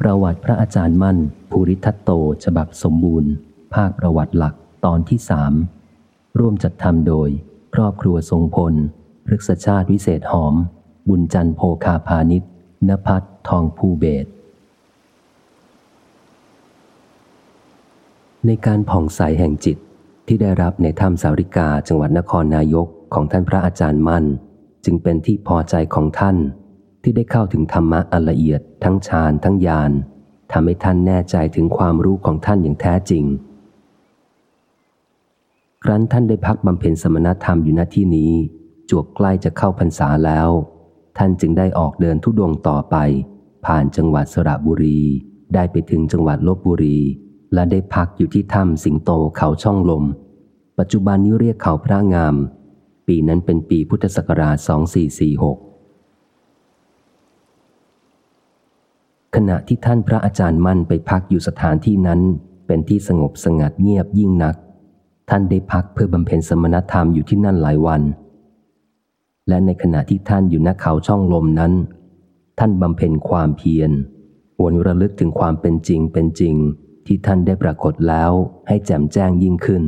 ประวัติพระอาจารย์มั่น ภูริทัตโต ฉบับสมบูรณ์ ภาคประวัติหลักตอนที่สามร่วมจัดทำโดย ครอบครัวทรงพลพฤกษชาติวิเศษหอม บุญจันโพคาพาณิชนภัททองภูเบศในการผ่องใสแห่งจิตที่ได้รับในถ้ำสาริกาจังหวัดนครนายกของท่านพระอาจารย์มั่น จึงเป็นที่พอใจของท่าน ที่ได้เข้าถึงธรรมะอันละเอียด ทั้งฌานทั้งญาณทำให้ท่านแน่ใจถึงความรู้ของท่านอย่างแท้จริง ครั้นท่านได้พักบำเพ็ญสมณธรรมอยู่ณที่นี้ จวกใกล้จะเข้าพรรษาแล้ว ท่านจึงได้ออกเดินทุดงต่อไป ผ่านจังหวัดสระบุรี ได้ไปถึงจังหวัดลบบุรี และได้พักอยู่ที่ถ้ำสิงโตเขาช่องลม ปัจจุบันนี้เรียกเขาพระงาม ปีนั้นเป็นปีพุทธศักราช2446 ขณะที่ท่านพระอาจารย์มั่นไปพักอยู่สถานที่นั้น เป็นที่สงบสงัดเงียบยิ่งนัก ท่านได้พักเพื่อบำเพ็ญสมณธรรมอยู่ที่นั่นหลายวัน และในขณะที่ท่านอยู่ณเขาช่องลมนั้น ท่านบำเพ็ญความเพียรวนระลึกถึงความเป็นจริงเป็นจริง ที่ท่านได้ปรากฏแล้วให้แจ่มแจ้งยิ่งขึ้น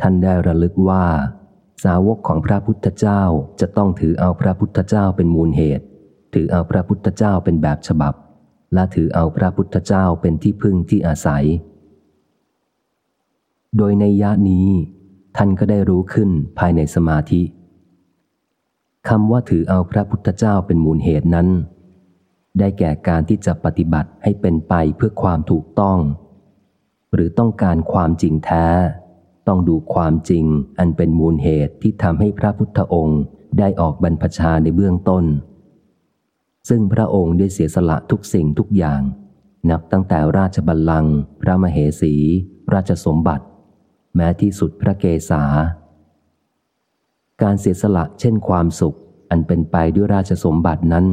ท่านได้ระลึกว่า สาวกของพระพุทธเจ้าจะต้องถือเอาพระพุทธเจ้าเป็นมูลเหตุ ถือเอาพระพุทธเจ้าเป็นแบบฉบับ และถือเอาพระพุทธเจ้าเป็นที่พึ่งที่อาศัย โดยในยะนี้ ท่านก็ได้รู้ขึ้นภายในสมาธิคำว่าถือเอาพระพุทธเจ้าเป็นมูลเหตุนั้น ได้แก่การที่จะปฏิบัติให้เป็นไปเพื่อความถูกต้อง หรือต้องการความจริงแท้ ต้องดูความจริงอันเป็นมูลเหตุที่ทำให้พระพุทธองค์ได้ออกบรรพชาในเบื้องต้น ซึ่งพระองค์ได้เสียสละทุกสิ่งทุกอย่าง นับตั้งแต่ราชบัลลังก์พระมเหสี ราชสมบัติ แม้ที่สุดพระเกศาการเสียสละเช่นความสุข อันเป็นไปด้วยราชสมบัตินั้น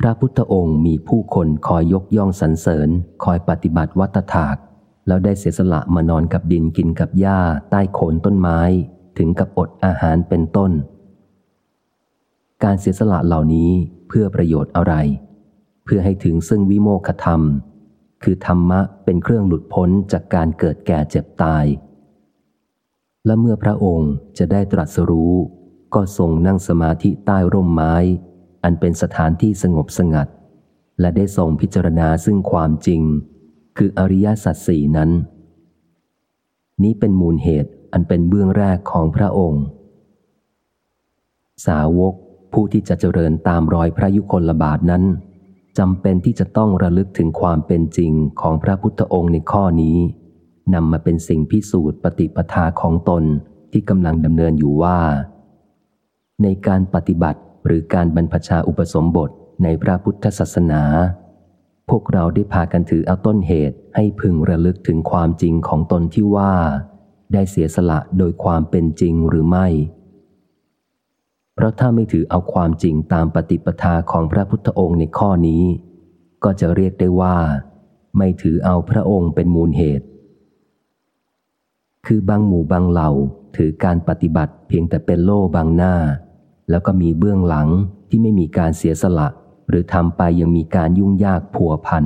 พระพุทธองค์มีผู้คนคอยยกย่องสรรเสริญ คอยปฏิบัติวัตถาก แล้วได้เสียสละมานอนกับดินกินกับหญ้า ใต้โคนต้นไม้ ถึงกับอดอาหารเป็นต้น การเสียสละเหล่านี้เพื่อประโยชน์อะไร เพื่อให้ถึงซึ่งวิโมกขธรรม คือธรรมะเป็นเครื่องหลุดพ้นจากการเกิดแก่เจ็บตาย และเมื่อพระองค์จะได้ตรัสรู้ ก็ทรงนั่งสมาธิใต้ร่มไม้ อันเป็นสถานที่สงบสงัด และได้ทรงพิจารณาซึ่งความจริง คืออริยสัจสี่นั้น นี้เป็นมูลเหตุอันเป็นเบื้องแรกของพระองค์ สาวก ผู้ที่จะเจริญตามรอยพระยุคลบาทนั้นจำเป็นที่จะต้องระลึกถึงความเป็นจริงของพระพุทธองค์ในข้อนี้นำมาเป็นสิ่งพิสูจน์ปฏิปทาของตนที่กำลังดำเนินอยู่ว่า ในการปฏิบัติหรือการบรรพชาอุปสมบทในพระพุทธศาสนา พวกเราได้พากันถือเอาต้นเหตุให้พึงระลึกถึงความจริงของตนที่ว่า ได้เสียสละโดยความเป็นจริงหรือไม่ เพราะถ้าไม่ถือเอาความจริงตามปฏิปทาของพระพุทธองค์ในข้อนี้ ก็จะเรียกได้ว่า ไม่ถือเอาพระองค์เป็นมูลเหตุ คือบางหมู่บางเหล่าถือการปฏิบัติเพียงแต่เป็นโล่บางหน้า แล้วก็มีเบื้องหลังที่ไม่มีการเสียสละ หรือทำไปยังมีการยุ่งยากผัวพัน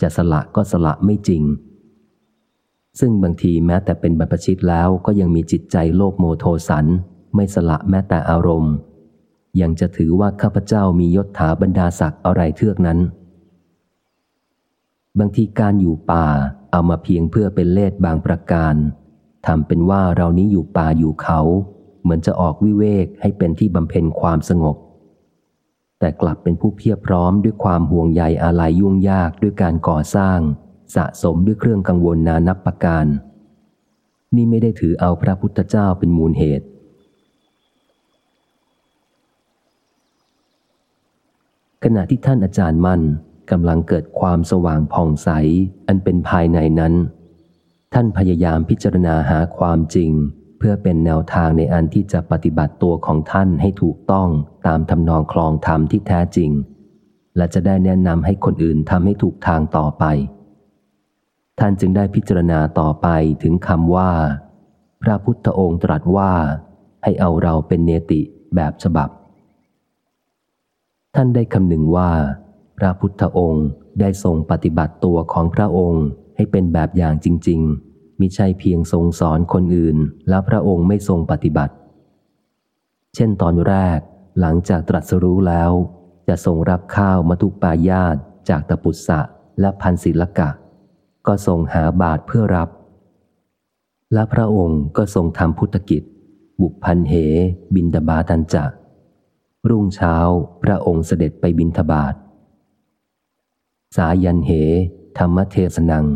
จะสละก็สละไม่จริง ซึ่งบางทีแม้แต่เป็นบรรพชิตแล้วก็ยังมีจิตใจโลภโมโทสัน ไม่สละแม้แต่อารมณ์ ยังจะถือว่าข้าพเจ้ามียศถาบรรดาศักดิ์อะไรเทือกนั้น บางทีการอยู่ป่าเอามาเพียงเพื่อเป็นเลสบางประการทำเป็นว่าเรานี้อยู่ป่าอยู่เขา เหมือนจะออกวิเวกให้เป็นที่บำเพ็ญความสงบ แต่กลับเป็นผู้เพียบพร้อมด้วยความห่วงใยอะไรยุ่งยากด้วยการก่อสร้าง สะสมด้วยเครื่องกังวลนานับประการ นี่ไม่ได้ถือเอาพระพุทธเจ้าเป็นมูลเหตุ ขณะที่ท่านอาจารย์มั่นกำลังเกิดความสว่างผ่องใส อันเป็นภายในนั้น ท่านพยายามพิจารณาหาความจริง เพื่อเป็นแนวทางในอันที่จะปฏิบัติตัวของท่านให้ถูกต้องตามทำนองคลองธรรมที่แท้จริง และจะได้แนะนำให้คนอื่นทำให้ถูกทางต่อไป ท่านจึงได้พิจารณาต่อไปถึงคำว่า พระพุทธองค์ตรัสว่า ให้เอาเราเป็นเนติแบบฉบับ ท่านได้คำหนึ่งว่า พระพุทธองค์ได้ทรงปฏิบัติตัวของพระองค์ให้เป็นแบบอย่างจริง ๆ มิใช่เพียงทรงสอนคนอื่น แล้วพระองค์ไม่ทรงปฏิบัติ เช่นตอนแรกหลังจากตรัสรู้แล้ว จะทรงรับข้าวมัทุปายาตจากตปุษะและพันศิลกะ ก็ทรงหาบาทเพื่อรับ และพระองค์ก็ทรงทำพุทธกิจ บุกพันเห บินตบาตันจะ รุ่งเช้าพระองค์เสด็จไปบินทบาทสายันเห ธรรมเทศนัง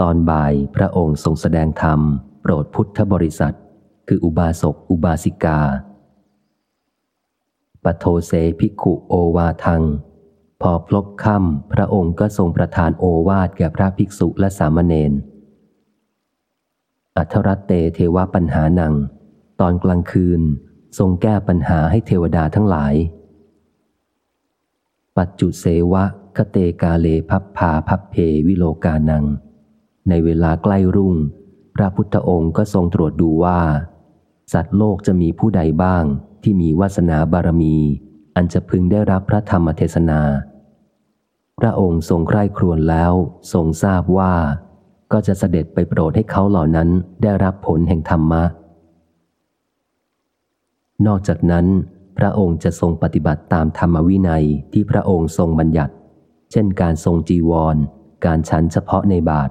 ตอนบ่ายพระองค์ทรงแสดงธรรม โปรดพุทธบริษัท คืออุบาสกอุบาสิกาปโทเสภิกขุโอวาทัง พอพลบค่ำพระองค์ก็ทรงประทานโอวาทแก่พระภิกษุและสามเณร อัทรัตเตเทวปัญหานัง ตอนกลางคืน ทรงแก้ปัญหาให้เทวดาทั้งหลาย ปัจจุเสวะคเตกาเลพับพาพับเพวิโลกานัง ในเวลาใกล้รุ่ง พระพุทธองค์ก็ทรงตรวจดูว่า สัตว์โลกจะมีผู้ใดบ้างที่มีวาสนาบารมี อันจะพึงได้รับพระธรรมเทศนา พระองค์ทรงใคร่ครวญแล้วทรงทราบว่า ก็จะเสด็จไปโปรดให้เขาเหล่านั้นได้รับผลแห่งธรรมะ นอกจากนั้น พระองค์จะทรงปฏิบัติตามธรรมวินัยที่พระองค์ทรงบัญญัติ เช่นการทรงจีวร การฉันเฉพาะในบาท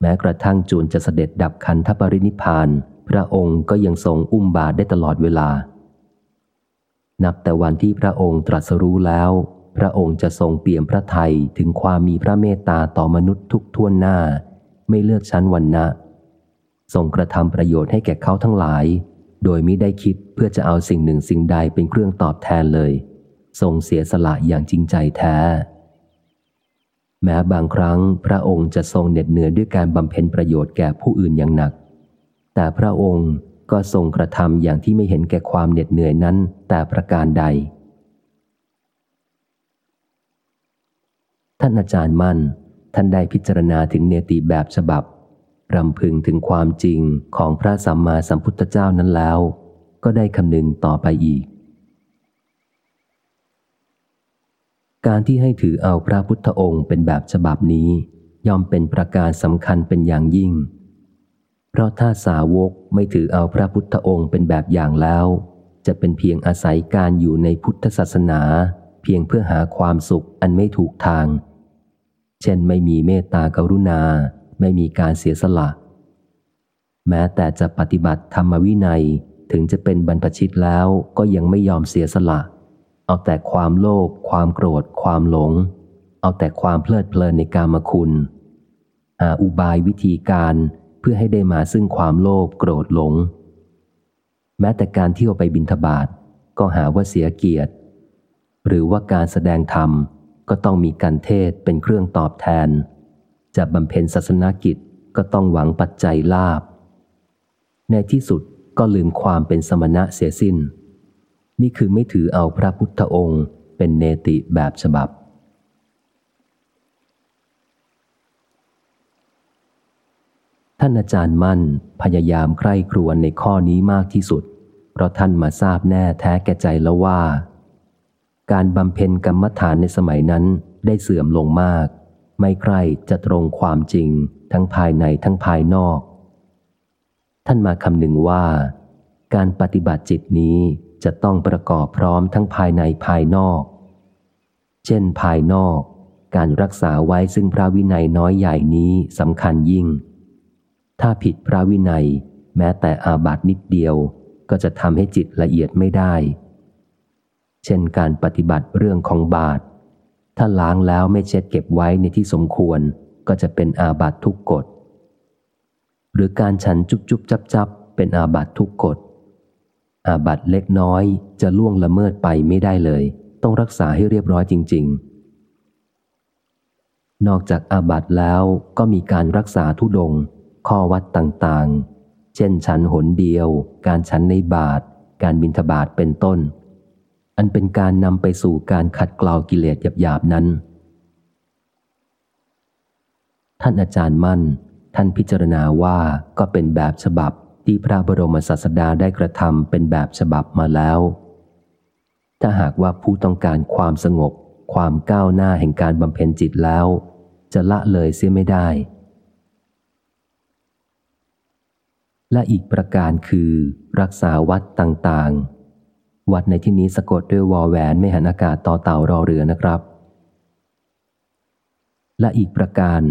แม้กระทั่งจูนจะเสด็จดับคันธปรินิพาน พระองค์ก็ยังทรงอุ้มบาทได้ตลอดเวลา นับแต่วันที่พระองค์ตรัสรู้แล้ว พระองค์จะทรงเปี่ยมพระทัยถึงความมีพระเมตตาต่อมนุษย์ทุกท่วนหน้า ไม่เลือกชั้นวันนะทรงกระทำประโยชน์ให้แก่เขาทั้งหลาย โดยมิได้คิดเพื่อจะเอาสิ่งหนึ่งสิ่งใดเป็นเครื่องตอบแทนเลย ทรงเสียสละอย่างจริงใจแท้ แม้บางครั้งพระองค์จะทรงเหน็ดเหนื่อยด้วยการบำเพ็ญประโยชน์แก่ผู้อื่นอย่างหนัก แต่พระองค์ก็ทรงกระทำอย่างที่ไม่เห็นแก่ความเหน็ดเหนื่อยนั้นแต่ประการใด ท่านอาจารย์มั่น ท่านได้พิจารณาถึงเนติแบบฉบับ รำพึงถึงความจริงของพระสัมมาสัมพุทธเจ้านั้นแล้ว ก็ได้คำนึงต่อไปอีก การที่ให้ถือเอาพระพุทธองค์เป็นแบบฉบับนี้ ย่อมเป็นประการสำคัญเป็นอย่างยิ่ง เพราะถ้าสาวกไม่ถือเอาพระพุทธองค์เป็นแบบอย่างแล้ว จะเป็นเพียงอาศัยการอยู่ในพุทธศาสนา เพียงเพื่อหาความสุขอันไม่ถูกทาง เช่นไม่มีเมตตากรุณา ไม่มีการเสียสละ แม้แต่จะปฏิบัติธรรมวินัยถึงจะเป็นบรรพชิตแล้วก็ยังไม่ยอมเสียสละ เอาแต่ความโลภความโกรธ ความหลง เอาแต่ความเพลิดเพลินในกามคุณหาอุบายวิธีการเพื่อให้ได้มาซึ่งความโลภโกรธหลง แม้แต่การเที่ยวไปบินทบาทก็หาว่าเสียเกียรติ หรือว่าการแสดงธรรมก็ต้องมีการเทศเป็นเครื่องตอบแทน จะบำเพ็ญศาสนากิจก็ต้องหวังปัจจัยลาบ ในที่สุดก็ลืมความเป็นสมณะเสียสิน้น นี่คือไม่ถือเอาพระพุทธองค์เป็นเนติแบบฉบับ ท่านอาจารย์มั่นพยายามใคร่ครวญในข้อนี้มากที่สุด เพราะท่านมาทราบแน่แท้แก่ใจแล้วว่า การบำเพ็ญกรรมฐานในสมัยนั้นได้เสื่อมลงมาก ไม่ใคร่จะตรงความจริงทั้งภายในทั้งภายนอก ท่านมาคำนึงว่า การปฏิบัติจิตนี้จะต้องประกอบพร้อมทั้งภายในภายนอก เช่นภายนอก การรักษาไว้ซึ่งพระวินัยน้อยใหญ่นี้สำคัญยิ่ง ถ้าผิดพระวินัย แม้แต่อาบัตินิดเดียวก็จะทำให้จิตละเอียดไม่ได้ เช่นการปฏิบัติเรื่องของบาท ถ้าล้างแล้วไม่เช็ดเก็บไว้ในที่สมควรก็จะเป็นอาบัตทุกกฎ หรือการฉันจุบจุบจับจับเป็นอาบัตทุกกฎ อาบัตเล็กน้อยจะล่วงละเมิดไปไม่ได้เลย ต้องรักษาให้เรียบร้อยจริง ๆ นอกจากอาบัตแล้วก็มีการรักษาทุดง ข้อวัดต่างๆ เช่นฉันหนเดียว การฉันในบาท การบินทบาทเป็นต้น อันเป็นการนำไปสู่การขัดเกลากิเลสหยาบๆนั้น ท่านอาจารย์มั่น ท่านพิจารณาว่าก็เป็นแบบฉบับที่พระบรมศาสดาได้กระทำเป็นแบบฉบับมาแล้ว ถ้าหากว่าผู้ต้องการความสงบ ความก้าวหน้าแห่งการบำเพ็ญจิตแล้ว จะละเลยเสียไม่ได้ และอีกประการคือรักษาวัดต่างๆ วัดในที่นี้สะกดด้วยวอแหวนไม่หันอากาศต่อเต่ารอเรือนะครับ และอีกประการ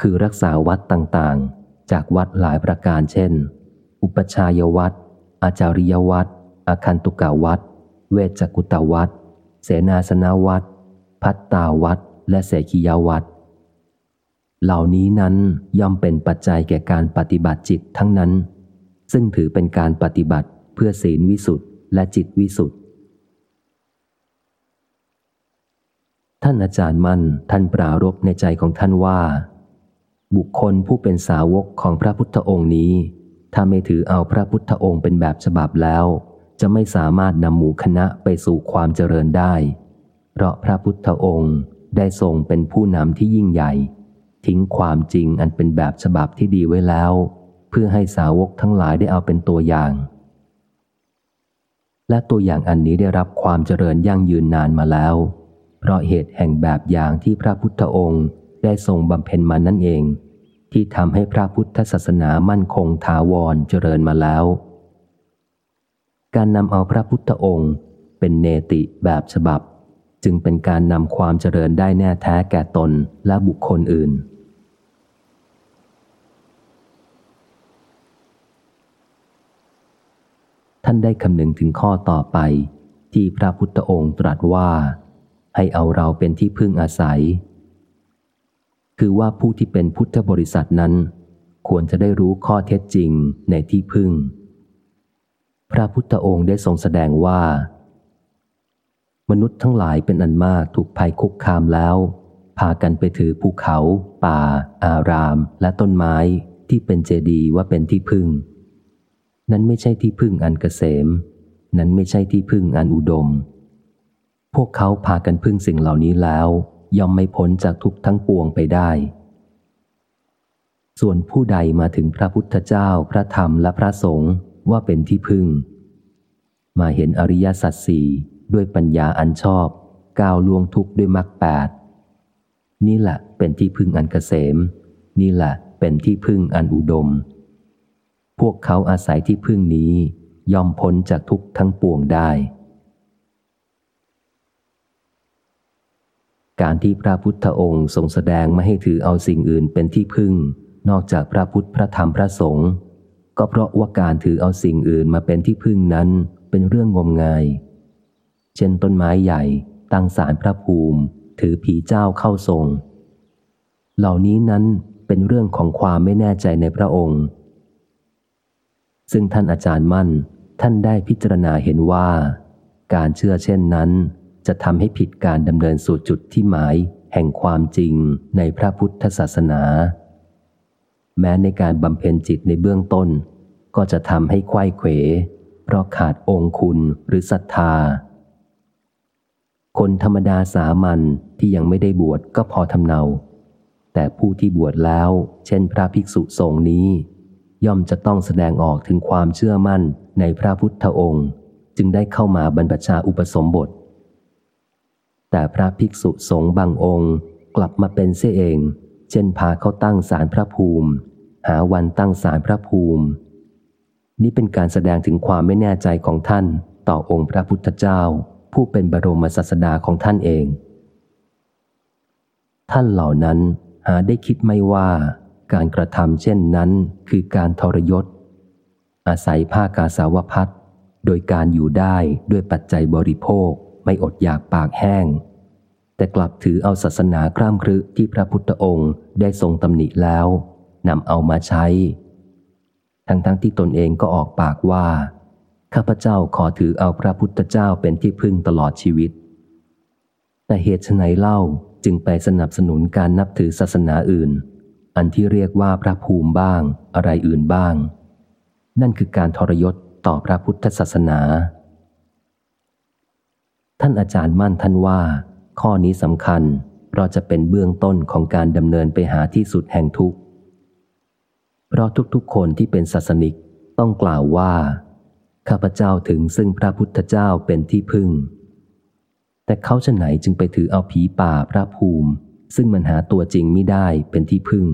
คือรักษาวัดต่างๆ จากวัดหลายประการเช่น อุปชายวัด อาจาริยวัด อาคันตุกาวัด เวจกุตวัด เสนาสนาวัด พัตตาวัด และเสขียวัด เหล่านี้นั้นย่อมเป็นปัจจัยแก่การปฏิบัติจิตทั้งนั้น ซึ่งถือเป็นการปฏิบัติเพื่อศีลวิสุทธ์ และจิตวิสุทธ์ท่านอาจารย์มั่นท่านปรารบในใจของท่านว่า บุคคลผู้เป็นสาวกของพระพุทธองค์นี้ ถ้าไม่ถือเอาพระพุทธองค์เป็นแบบฉบับแล้ว จะไม่สามารถนำหมู่คณะไปสู่ความเจริญได้ เพราะพระพุทธองค์ได้ทรงเป็นผู้นำที่ยิ่งใหญ่ ทิ้งความจริงอันเป็นแบบฉบับที่ดีไว้แล้ว เพื่อให้สาวกทั้งหลายได้เอาเป็นตัวอย่าง และตัวอย่างอันนี้ได้รับความเจริญยั่งยืนนานมาแล้ว เพราะเหตุแห่งแบบอย่างที่พระพุทธองค์ได้ทรงบำเพ็ญมานั่นเอง ที่ทำให้พระพุทธศาสนามั่นคงถาวรเจริญมาแล้ว การนำเอาพระพุทธองค์เป็นเนติแบบฉบับ จึงเป็นการนำความเจริญได้แน่แท้แก่ตนและบุคคลอื่น ท่านได้คำนึงถึงข้อต่อไป ที่พระพุทธองค์ตรัสว่า ให้เอาเราเป็นที่พึ่งอาศัย คือว่าผู้ที่เป็นพุทธบริษัทนั้น ควรจะได้รู้ข้อเท็จจริงในที่พึ่ง พระพุทธองค์ได้ทรงแสดงว่า มนุษย์ทั้งหลายเป็นอันมากถูกภัยคุกคามแล้ว พากันไปถือภูเขา ป่า อาราม และต้นไม้ที่เป็นเจดีย์ว่าเป็นที่พึ่ง นั้นไม่ใช่ที่พึ่งอันเกษม นั้นไม่ใช่ที่พึ่งอันอุดม พวกเขาพากันพึ่งสิ่งเหล่านี้แล้ว ย่อมไม่พ้นจากทุกทั้งปวงไปได้ ส่วนผู้ใดมาถึงพระพุทธเจ้าพระธรรมและพระสงฆ์ว่าเป็นที่พึ่ง มาเห็นอริยสัจสี่ด้วยปัญญาอันชอบ ก้าวล่วงทุกข์ด้วยมรรคแปดนี่แหละเป็นที่พึ่งอันเกษม นี่แหละเป็นที่พึ่งอันอุดม พวกเขาอาศัยที่พึ่งนี้ย่อมพ้นจากทุกทั้งปวงได้ การที่พระพุทธองค์ทรงแสดงไม่ให้ถือเอาสิ่งอื่นเป็นที่พึ่ง นอกจากพระพุทธพระธรรมพระสงฆ์ก็เพราะว่าการถือเอาสิ่งอื่นมาเป็นที่พึ่งนั้นเป็นเรื่องงมงาย เช่นต้นไม้ใหญ่ตั้งสารพระภูมิ ถือผีเจ้าเข้าทรง เหล่านี้นั้นเป็นเรื่องของความไม่แน่ใจในพระองค์ ซึ่งท่านอาจารย์มั่น ท่านได้พิจารณาเห็นว่า การเชื่อเช่นนั้น จะทำให้ผิดการดำเนินสู่จุดที่หมาย แห่งความจริงในพระพุทธศาสนา แม้ในการบำเพ็ญจิตในเบื้องต้น ก็จะทำให้ควยเขว เพราะขาดองคุณหรือศรัทธา คนธรรมดาสามัญที่ยังไม่ได้บวชก็พอทำเนาแต่ผู้ที่บวชแล้ว เช่นพระภิกษุสงฆ์นี้ ย่อมจะต้องแสดงออกถึงความเชื่อมั่นในพระพุทธองค์ จึงได้เข้ามาบรรพชาอุปสมบท แต่พระภิกษุสงฆ์บางองค์กลับมาเป็นเสียเอง เช่นพาเขาตั้งสารพระภูมิ หาวันตั้งสารพระภูมิ นี่เป็นการแสดงถึงความไม่แน่ใจของท่าน ต่อองค์พระพุทธเจ้า ผู้เป็นบรมศาสดาของท่านเอง ท่านเหล่านั้นหาได้คิดไม่ว่า การกระทำเช่นนั้นคือการทรยศ อาศัยผ้ากาสาวพัดโดยการอยู่ได้ด้วยปัจจัยบริโภคไม่อดอยากปากแห้ง แต่กลับถือเอาศาสนาคร่ามครึที่พระพุทธองค์ได้ทรงตำหนิแล้วนำเอามาใช้ ทั้งๆทที่ตนเองก็ออกปากว่า ข้าพเจ้าขอถือเอาพระพุทธเจ้าเป็นที่พึ่งตลอดชีวิต แต่เหตุไฉนเล่าจึงไปสนับสนุนการนับถือศาสนาอื่น อันที่เรียกว่าพระภูมิบ้าง อะไรอื่นบ้าง นั่นคือการทรยศต่อพระพุทธศาสนา ท่านอาจารย์มั่นท่านว่า ข้อนี้สำคัญ เพราะจะเป็นเบื้องต้นของการดำเนินไปหาที่สุดแห่งทุกข์ เพราะทุกๆคนที่เป็นศาสนิกต้องกล่าวว่า ข้าพเจ้าถึงซึ่งพระพุทธเจ้าเป็นที่พึ่ง แต่เขาจะไหนจึงไปถือเอาผีป่าพระภูมิ ซึ่งมันหาตัวจริงไม่ได้เป็นที่พึ่ง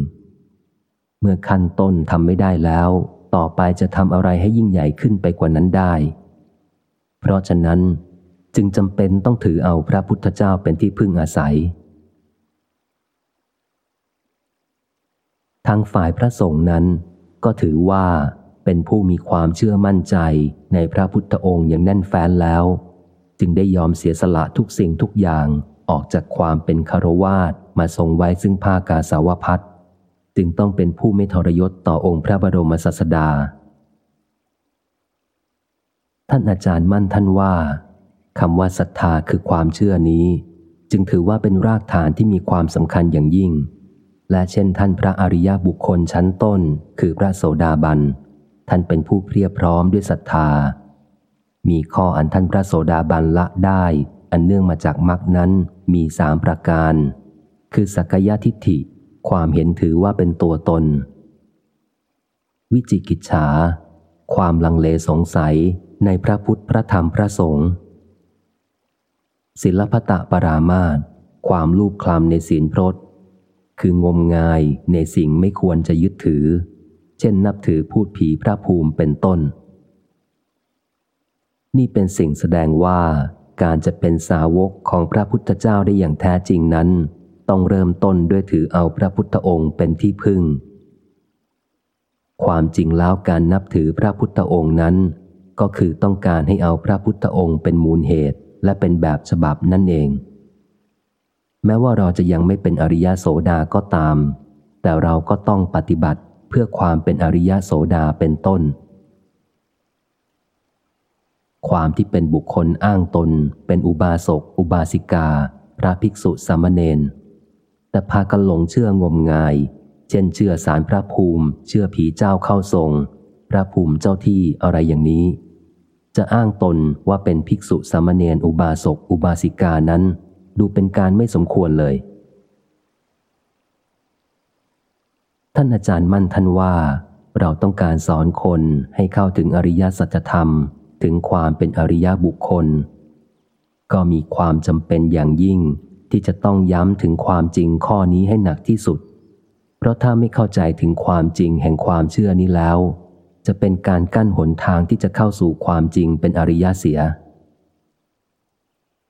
เมื่อขั้นต้นทำไม่ได้แล้ว ต่อไปจะทำอะไรให้ยิ่งใหญ่ขึ้นไปกว่านั้นได้ เพราะฉะนั้นจึงจำเป็นต้องถือเอาพระพุทธเจ้าเป็นที่พึ่งอาศัย ทางฝ่ายพระสงฆ์นั้น ก็ถือว่าเป็นผู้มีความเชื่อมั่นใจในพระพุทธองค์อย่างแน่นแฟ้นแล้ว จึงได้ยอมเสียสละทุกสิ่งทุกอย่าง ออกจากความเป็นคารวาสมาทรงไว้ซึ่งภาคาสาวพัดจึงต้องเป็นผู้ไม่ทรยศต่อองค์พระบรมศาสดา ท่านอาจารย์มั่นท่านว่าคำว่าศรัทธาคือความเชื่อนี้ จึงถือว่าเป็นรากฐานที่มีความสำคัญอย่างยิ่ง และเช่นท่านพระอริยบุคคลชั้นต้น คือพระโสดาบัน ท่านเป็นผู้เพียรพร้อมด้วยศรัทธา มีข้ออันท่านพระโสดาบันละได้ อันเนื่องมาจากมรรคนั้นมีสามประการ คือสักยะทิฏฐิ ความเห็นถือว่าเป็นตัวตน วิจิกิจฉา ความลังเลสงสัยในพระพุทธพระธรรมพระสงฆ์ศิลปตะปรามาตความลูกคลำในศีลพรตคืองมงายในสิ่งไม่ควรจะยึดถือ เช่นนับถือพูดผีพระภูมิเป็นต้น นี่เป็นสิ่งแสดงว่า การจะเป็นสาวกของพระพุทธเจ้าได้อย่างแท้จริงนั้น ต้องเริ่มต้นด้วยถือเอาพระพุทธองค์เป็นที่พึ่ง ความจริงแล้วการนับถือพระพุทธองค์นั้น ก็คือต้องการให้เอาพระพุทธองค์เป็นมูลเหตุและเป็นแบบฉบับนั่นเอง แม้ว่าเราจะยังไม่เป็นอริยโสดาก็ตาม แต่เราก็ต้องปฏิบัติเพื่อความเป็นอริยโสดาเป็นต้น ความที่เป็นบุคคลอ้างตน เป็นอุบาสก อุบาสิกา พระภิกษุสามเณรแต่พากันหลงเชื่องมงาย เช่นเชื่อสารพระภูมิ เชื่อผีเจ้าเข้าทรง พระภูมิเจ้าที่อะไรอย่างนี้ จะอ้างตนว่าเป็นภิกษุสามเณรอุบาสก อุบาสิกานั้น ดูเป็นการไม่สมควรเลย ท่านอาจารย์มั่นท่านว่า เราต้องการสอนคนให้เข้าถึงอริยสัจธรรม ถึงความเป็นอริยบุคคล ก็มีความจำเป็นอย่างยิ่งที่จะต้องย้ำถึงความจริงข้อนี้ให้หนักที่สุด เพราะถ้าไม่เข้าใจถึงความจริงแห่งความเชื่อนี้แล้ว จะเป็นการกั้นหนทางที่จะเข้าสู่ความจริงเป็นอริยเสีย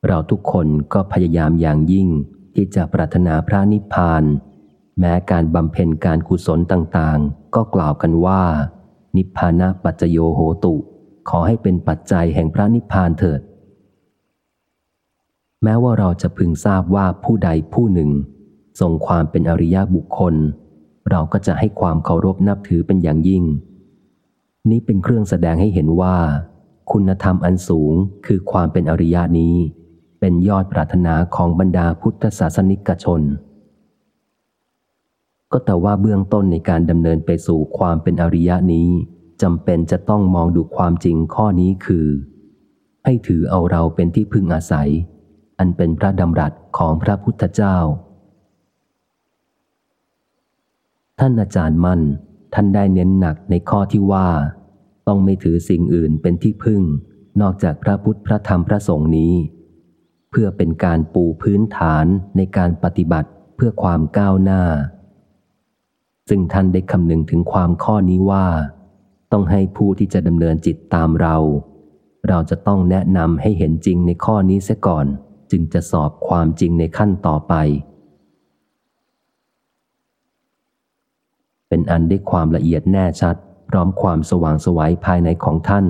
เราทุกคนก็พยายามอย่างยิ่งที่จะปรารถนาพระนิพพาน แม้การบำเพ็ญการกุศลต่างๆ ก็กล่าวกันว่า นิพพานะปัจจโยโหตุ ขอให้เป็นปัจจัยแห่งพระนิพพานเถิด แม้ว่าเราจะพึงทราบว่าผู้ใดผู้หนึ่ง ทรงความเป็นอริยบุคคล เราก็จะให้ความเคารพนับถือเป็นอย่างยิ่ง นี้เป็นเครื่องแสดงให้เห็นว่า คุณธรรมอันสูงคือความเป็นอริยานี้ เป็นยอดปรารถนาของบรรดาพุทธศาสนิกชนก็แต่ว่าเบื้องต้นในการดำเนินไปสู่ความเป็นอริยานี้ จำเป็นจะต้องมองดูความจริงข้อนี้คือ ให้ถือเอาเราเป็นที่พึ่งอาศัย อันเป็นพระดำรัสของพระพุทธเจ้า ท่านอาจารย์มั่น ท่านได้เน้นหนักในข้อที่ว่า ต้องไม่ถือสิ่งอื่นเป็นที่พึ่ง นอกจากพระพุทธพระธรรมพระสงฆ์นี้ เพื่อเป็นการปูพื้นฐานในการปฏิบัติเพื่อความก้าวหน้าซึ่งท่านได้คำนึงถึงความข้อนี้ว่า ต้องให้ผู้ที่จะดำเนินจิตตามเรา เราจะต้องแนะนำให้เห็นจริงในข้อนี้เสียก่อน จึงจะสอบความจริงในขั้นต่อไป เป็นอันได้ความละเอียดแน่ชัด พร้อมความสว่างสวัยภายในของท่าน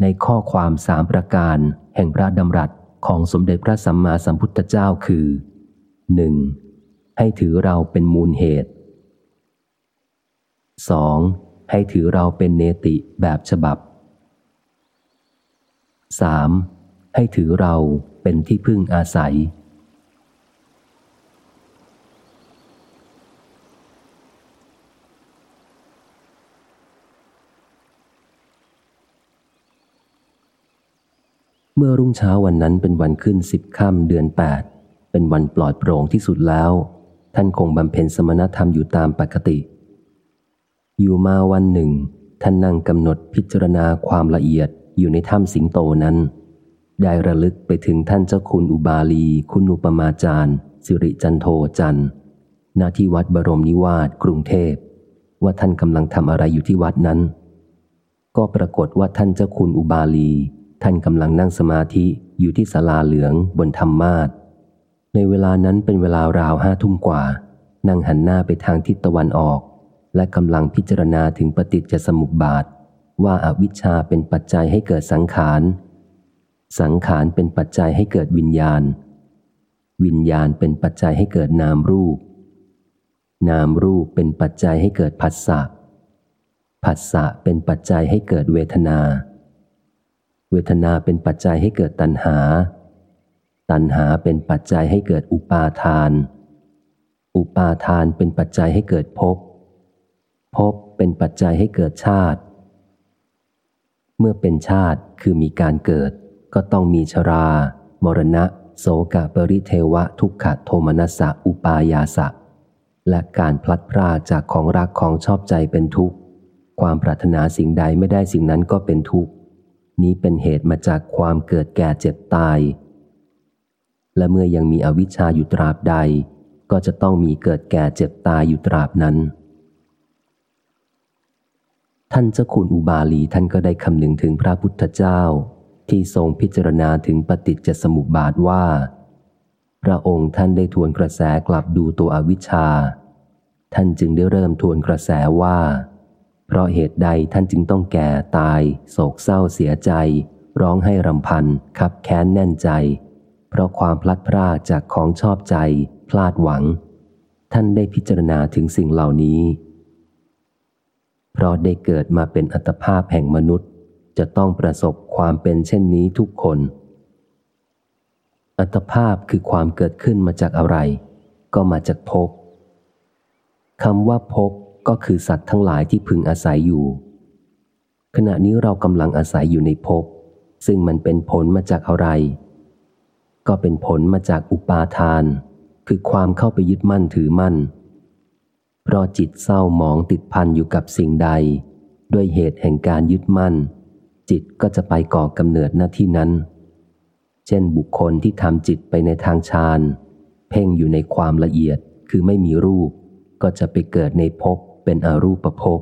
ในข้อความสามประการ แห่งพระดำรัสของสมเด็จพระสัมมาสัมพุทธเจ้าคือ 1. ให้ถือเราเป็นมูลเหตุ 2. ให้ถือเราเป็นเนติแบบฉบับ 3. ให้ถือเราเป็นที่พึ่งอาศัย เมื่อรุ่งเช้าวันนั้นเป็นวันขึ้นสิบค่ำเดือนแปดเป็นวันปลอดโปร่งที่สุดแล้ว ท่านคงบำเพ็ญสมณธรรมอยู่ตามปกติ อยู่มาวันหนึ่ง ท่านนั่งกำหนดพิจารณาความละเอียดอยู่ในถ้ำสิงโตนั้น ได้ระลึกไปถึงท่านเจ้าคุณอุบาลี คุณอุปมาจารย์สิริจันโทจันณที่วัดบรมนิวาสกรุงเทพ ว่าท่านกำลังทำอะไรอยู่ที่วัดนั้น ก็ปรากฏว่าท่านเจ้าคุณอุบาลี ท่านกำลังนั่งสมาธิอยู่ที่ศาลาเหลืองบนธรรมาทในเวลานั้นเป็นเวลาราวห้าทุ่มกว่า นั่งหันหน้าไปทางทิศตะวันออก และกำลังพิจารณาถึงปฏิจจสมุปบาท ว่าอาวิชชาเป็นปัจจัยให้เกิดสังขาร สังขารเป็นปัจจัยให้เกิดวิญญาณ วิญญาณเป็นปัจจัยให้เกิดนามรูป นามรูปเป็นปัจจัยให้เกิดผัสสะผัสสะเป็นปัจจัยให้เกิดเวทนา เวทนาเป็นปัจจัยให้เกิดตัณหา ตัณหาเป็นปัจจัยให้เกิดอุปาทาน อุปาทานเป็นปัจจัยให้เกิดภพ ภพเป็นปัจจัยให้เกิดชาติ เมื่อเป็นชาติคือมีการเกิด ก็ต้องมีชรา มรณะ โสกปริเทวะทุกขโทมนัสสะอุปายาสะ และการพลัดพรากจากของรักของชอบใจเป็นทุกข์ ความปรารถนาสิ่งใดไม่ได้สิ่งนั้นก็เป็นทุกข์ นี้เป็นเหตุมาจากความเกิดแก่เจ็บตาย และเมื่อยังมีอวิชชาอยู่ตราบใด ก็จะต้องมีเกิดแก่เจ็บตายอยู่ตราบนั้น ท่านเจ้าคุณอุบาลีท่านก็ได้คำนึงถึงพระพุทธเจ้า ที่ทรงพิจารณาถึงปฏิจจสมุปบาทว่า พระองค์ท่านได้ทวนกระแสกลับดูตัวอวิชชา ท่านจึงได้เริ่มทวนกระแสว่า เพราะเหตุใดท่านจึงต้องแก่ตาย โศกเศร้าเสียใจ ร้องให้รำพันคับแค้นแน่นใจ เพราะความพลัดพรากจากของชอบใจ พลาดหวัง ท่านได้พิจารณาถึงสิ่งเหล่านี้ เพราะได้เกิดมาเป็นอัตภาพแห่งมนุษย์ จะต้องประสบความเป็นเช่นนี้ทุกคน อัตภาพคือความเกิดขึ้นมาจากอะไร ก็มาจากภพคำว่าภพก็คือสัตว์ทั้งหลายที่พึงอาศัยอยู่ ขณะนี้เรากำลังอาศัยอยู่ในภพซึ่งมันเป็นผลมาจากอะไร ก็เป็นผลมาจากอุปาทาน คือความเข้าไปยึดมั่นถือมั่น เพราะจิตเศร้าหมองติดพันอยู่กับสิ่งใด ด้วยเหตุแห่งการยึดมั่น จิตก็จะไปก่อกำเนิดหน้าที่นั้น เช่นบุคคลที่ทำจิตไปในทางฌานเพ่งอยู่ในความละเอียดคือไม่มีรูป ก็จะไปเกิดในภพเป็นอรูปภพ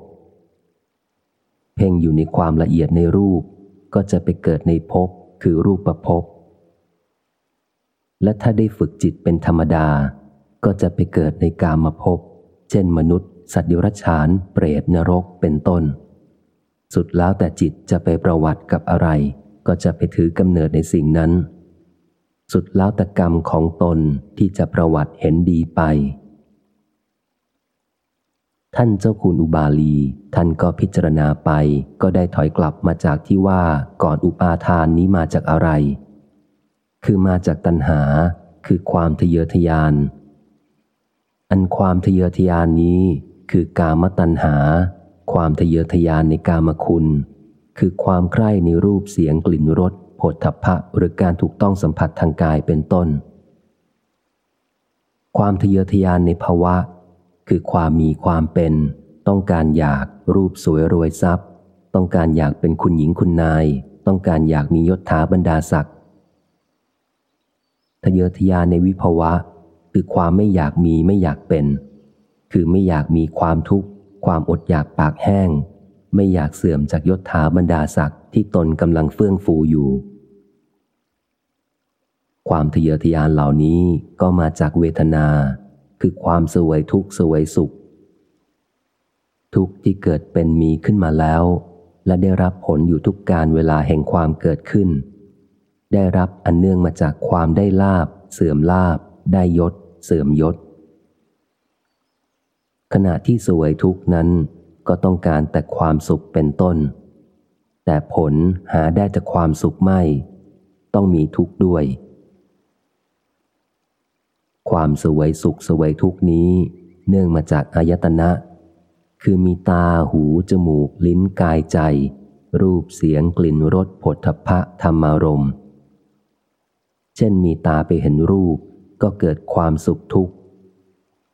เพ่งอยู่ในความละเอียดในรูป ก็จะไปเกิดในภพคือรูปภพและถ้าได้ฝึกจิตเป็นธรรมดา ก็จะไปเกิดในกามาพ เช่นมนุษย์ สัตว์ดิรัจฉาน เปรตนรกเป็นต้น สุดแล้วแต่จิตจะไปประวัติกับอะไร ก็จะไปถือกำเนิดในสิ่งนั้น สุดแล้วแต่กรรมของตนที่จะประวัติเห็นดีไป ท่านเจ้าคุณอุบาลี ท่านก็พิจารณาไป ก็ได้ถอยกลับมาจากที่ว่าก่อนอุปาทานนี้มาจากอะไร คือมาจากตัณหาคือความทะเยอทะยาน อันความทะเยอทะยานนี้คือกามตัณหา ความทะเยอทะยานในกามคุณ คือความใคร่ในรูปเสียงกลิ่นรสผลทัพพะหรือการถูกต้องสัมผัสทางกายเป็นต้น ความทะเยอทะยานในภาวะ คือความมีความเป็น ต้องการอยากรูปสวยรวยทรัพย์ ต้องการอยากเป็นคุณหญิงคุณนาย ต้องการอยากมียศถาบรรดาศักดิ์ทะเยอทะยานในวิภาวะ คือความไม่อยากมีไม่อยากเป็น คือไม่อยากมีความทุกข์ ความอดอยากปากแห้ง ไม่อยากเสื่อมจากยศถาบรรดาศักดิ์ที่ตนกำลังเฟื่องฟูอยู่ ความทะเยอทะยานเหล่านี้ก็มาจากเวทนา คือความสวยทุกข์สวยสุข ทุกข์ที่เกิดเป็นมีขึ้นมาแล้ว และได้รับผลอยู่ทุกการเวลาแห่งความเกิดขึ้น ได้รับอันเนื่องมาจากความได้ลาบ เสื่อมลาบได้ยศ เสื่อมยศ ขณะที่สวยทุกนั้นก็ต้องการแต่ความสุขเป็นต้น แต่ผลหาได้จากความสุขไม่ ต้องมีทุกข์ด้วย ความสวยสุขสวยทุกนี้เนื่องมาจากอายตนะ คือมีตาหู จมูก ลิ้นกายใจ รูปเสียงกลิ่นรสผลทพะธรรมารมณ์เช่นมีตาไปเห็นรูป ก็เกิดความสุขทุกข์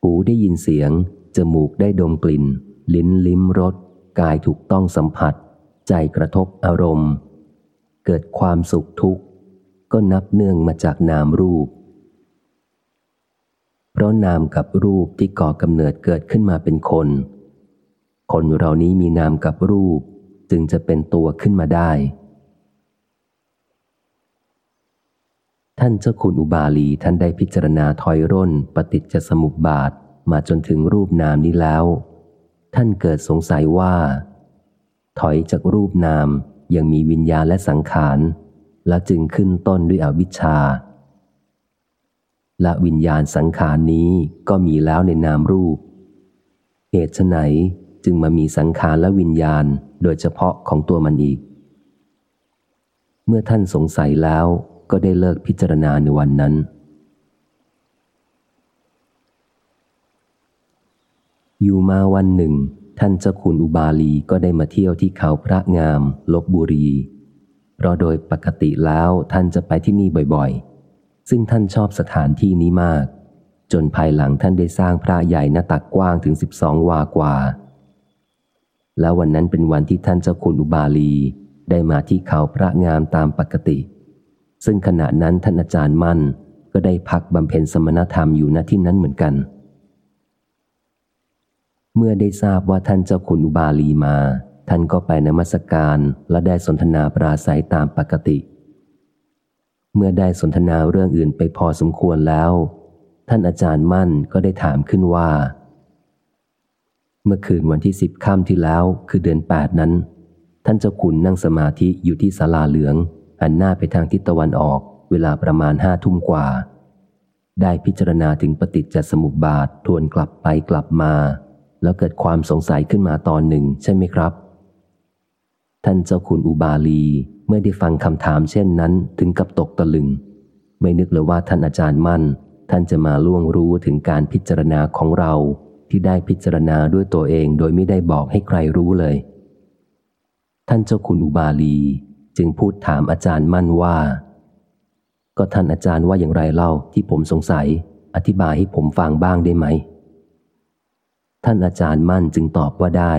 หูได้ยินเสียง จมูกได้ดมกลิ่น ลิ้นลิ้มรส กายถูกต้องสัมผัส ใจกระทบอารมณ์ เกิดความสุขทุกข์ ก็นับเนื่องมาจากนามรูป เพราะนามกับรูปที่ก่อกำเนิดเกิดขึ้นมาเป็นคน คนเรานี้มีนามกับรูป จึงจะเป็นตัวขึ้นมาได้ ท่านเจ้าคุณอุบาลีท่านได้พิจารณาถอยร่น ปฏิจจสมุปบาทมาจนถึงรูปนามนี้แล้ว ท่านเกิดสงสัยว่า ถอยจากรูปนามยังมีวิญญาณและสังขาร และจึงขึ้นต้นด้วยอวิชชา และวิญญาณสังขารนี้ก็มีแล้วในนามรูป เหตุไฉนจึงมามีสังขารและวิญญาณโดยเฉพาะของตัวมันอีก เมื่อท่านสงสัยแล้ว ก็ได้เลิกพิจารณาในวันนั้น อยู่มาวันหนึ่ง ท่านเจ้าคุณอุบาลีก็ได้มาเที่ยวที่เขาพระงาม ลบบุรี เพราะโดยปกติแล้วท่านจะไปที่นี่บ่อยๆ ซึ่งท่านชอบสถานที่นี้มาก จนภายหลังท่านได้สร้างพระใหญ่หน้าตักกว้างถึงสิบสองวากว่า แล้ววันนั้นเป็นวันที่ท่านเจ้าคุณอุบาลีได้มาที่เขาพระงามตามปกติ ซึ่งขณะนั้นท่านอาจารย์มั่นก็ได้พักบำเพ็ญสมณธรรมอยู่ณที่นั้นเหมือนกัน เมื่อได้ทราบว่าท่านเจ้าคุณอุบาลีมา ท่านก็ไปนมัสการและได้สนทนาปราศัยตามปกติ เมื่อได้สนทนาเรื่องอื่นไปพอสมควรแล้ว ท่านอาจารย์มั่นก็ได้ถามขึ้นว่า เมื่อคืนวันที่สิบค่ำที่แล้วคือเดือนแปดนั้น ท่านเจ้าคุณนั่งสมาธิอยู่ที่ศาลาเหลือง หันหน้าไปทางทิศตะวันออกเวลาประมาณห้าทุ่มกว่า ได้พิจารณาถึงปฏิจจสมุปบาททวนกลับไปกลับมา แล้วเกิดความสงสัยขึ้นมาตอนหนึ่งใช่ไหมครับ ท่านเจ้าคุณอุบาลีเมื่อได้ฟังคำถามเช่นนั้นถึงกับตกตะลึง ไม่นึกเลยว่าท่านอาจารย์มั่น ท่านจะมาล่วงรู้ถึงการพิจารณาของเราที่ได้พิจารณาด้วยตัวเองโดยไม่ได้บอกให้ใครรู้เลย ท่านเจ้าคุณอุบาลี จึงพูดถามอาจารย์มั่นว่า ก็ท่านอาจารย์ว่าอย่างไรเล่าที่ผมสงสัย อธิบายให้ผมฟังบ้างได้ไหม ท่านอาจารย์มั่นจึงตอบว่าได้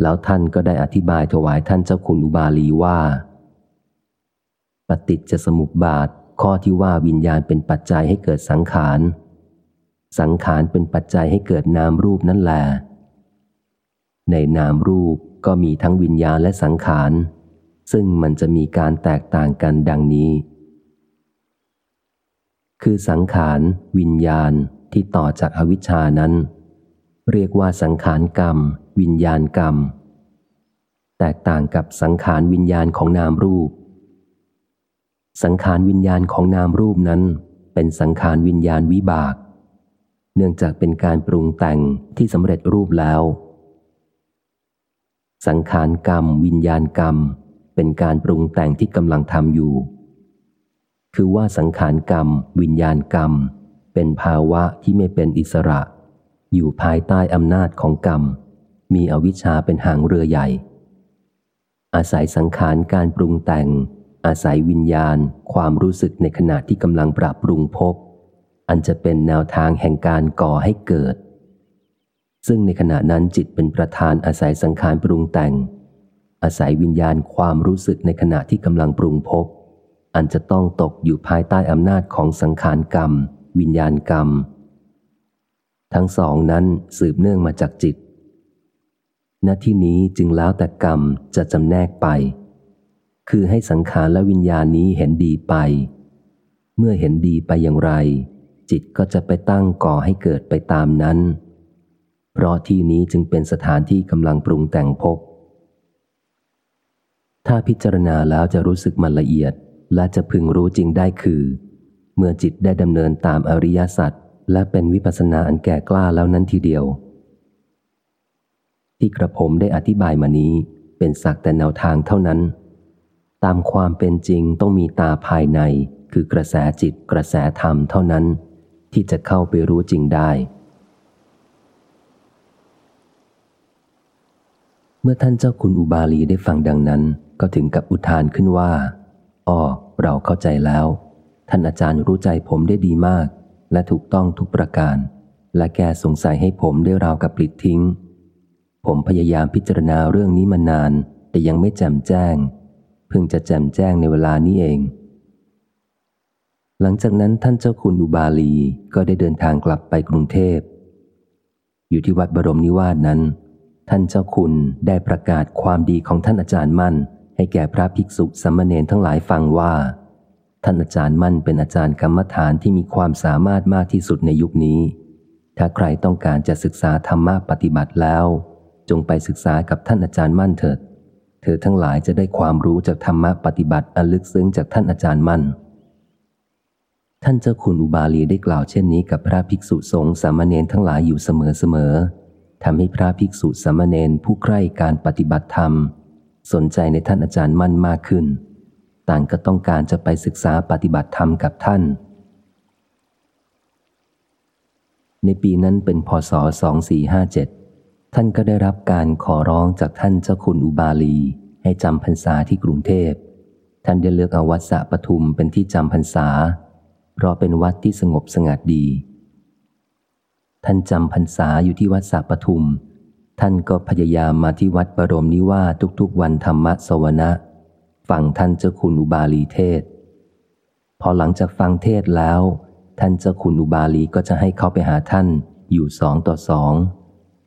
แล้วท่านก็ได้อธิบายถวายท่านเจ้าคุณอุบาลีว่า ปฏิจจสมุปบาทข้อที่ว่าวิญญาณเป็นปัจจัยให้เกิดสังขาร สังขารเป็นปัจจัยให้เกิดนามรูปนั่นแหละในนามรูปก็มีทั้งวิญญาณและสังขาร ซึ่งมันจะมีการแตกต่างกันดังนี้ คือสังขาร วิญญาณที่ต่อจากอวิชชานั้น เรียกว่าสังขารกรรม วิญญาณกรรม แตกต่างกับสังขารวิญญาณของนามรูป สังขารวิญญาณของนามรูปนั้น เป็นสังขารวิญญาณวิบาก เนื่องจากเป็นการปรุงแต่งที่สำเร็จรูปแล้ว สังขารกรรม วิญญาณกรรม เป็นการปรุงแต่งที่กำลังทำอยู่ คือว่าสังขารกรรม วิญญาณกรรม เป็นภาวะที่ไม่เป็นอิสระ อยู่ภายใต้อำนาจของกรรม มีอวิชชาเป็นหางเรือใหญ่ อาศัยสังขารการปรุงแต่ง อาศัยวิญญาณ ความรู้สึกในขณะที่กำลังปรับปรุงภพอันจะเป็นแนวทางแห่งการก่อให้เกิด ซึ่งในขณะนั้นจิตเป็นประธานอาศัยสังขารปรุงแต่ง อาศัยวิญญาณความรู้สึกในขณะที่กำลังปรุงภพอันจะต้องตกอยู่ภายใต้อำนาจของสังขารกรรม วิญญาณกรรม ทั้งสองนั้นสืบเนื่องมาจากจิต ณที่นี้จึงแล้วแต่กรรมจะจำแนกไป คือให้สังขารและวิญญาณนี้เห็นดีไป เมื่อเห็นดีไปอย่างไร จิตก็จะไปตั้งก่อให้เกิดไปตามนั้น เพราะที่นี้จึงเป็นสถานที่กำลังปรุงแต่งภพ ถ้าพิจารณาแล้วจะรู้สึกมันละเอียด และจะพึงรู้จริงได้คือ เมื่อจิตได้ดำเนินตามอริยสัจและเป็นวิปัสสนาอันแก่กล้าแล้วนั้นทีเดียว ที่กระผมได้อธิบายมานี้เป็นสักแต่แนวทางเท่านั้น ตามความเป็นจริงต้องมีตาภายในคือกระแสจิตกระแสธรรมเท่านั้น ที่จะเข้าไปรู้จริงได้ เมื่อท่านเจ้าคุณอุบาลีได้ฟังดังนั้น ก็ถึงกับอุทานขึ้นว่าอ๋อเราเข้าใจแล้ว ท่านอาจารย์รู้ใจผมได้ดีมาก และถูกต้องทุกประการ และแกสงสัยให้ผมได้ราวกับปลิดทิ้ง ผมพยายามพิจารณาเรื่องนี้มานาน แต่ยังไม่แจ่มแจ้ง เพิ่งจะแจ่มแจ้งในเวลานี้เอง หลังจากนั้นท่านเจ้าคุณอุบาลีก็ได้เดินทางกลับไปกรุงเทพ อยู่ที่วัดบรมนิวาสนั้น ท่านเจ้าคุณได้ประกาศความดีของท่านอาจารย์มั่น ให้แก่พระภิกษุสัมมเนนทั้งหลายฟังว่า ท่านอาจารย์มั่นเป็นอาจารย์กรรมฐานที่มีความสามารถมากที่สุดในยุคนี้ ถ้าใครต้องการจะศึกษาธรรมะปฏิบัติแล้ว จงไปศึกษากับท่านอาจารย์มั่นเถิด เธอทั้งหลายจะได้ความรู้จากธรรมะปฏิบัติอันลึกซึ้งจากท่านอาจารย์มั่น ท่านเจ้าคุณอุบาลีได้กล่าวเช่นนี้กับพระภิกษุสงฆ์สามเณรทั้งหลายอยู่เสมอๆทำให้พระภิกษุสามเณรผู้ใกล้การปฏิบัติธรรม สนใจในท่านอาจารย์มั่นมากขึ้น ต่างก็ต้องการจะไปศึกษาปฏิบัติธรรมกับท่าน ในปีนั้นเป็นพศ 2457 ท่านก็ได้รับการขอร้องจากท่านเจ้าคุณอุบาลี ให้จำพรรษาที่กรุงเทพ ท่านได้เลือกเอาวัดสะปทุมเป็นที่จำพรรษา เพราะเป็นวัดที่สงบสงัดดี ท่านจำพรรษาอยู่ที่วัดสัปทุม ท่านก็พยายามมาที่วัดบรมนิวาทุกๆวันธรรมะสวนะ ฟังท่านเจ้าคุณอุบาลีเทศ พอหลังจากฟังเทศแล้ว ท่านเจ้าคุณอุบาลีก็จะให้เขาไปหาท่านอยู่สองต่อสอง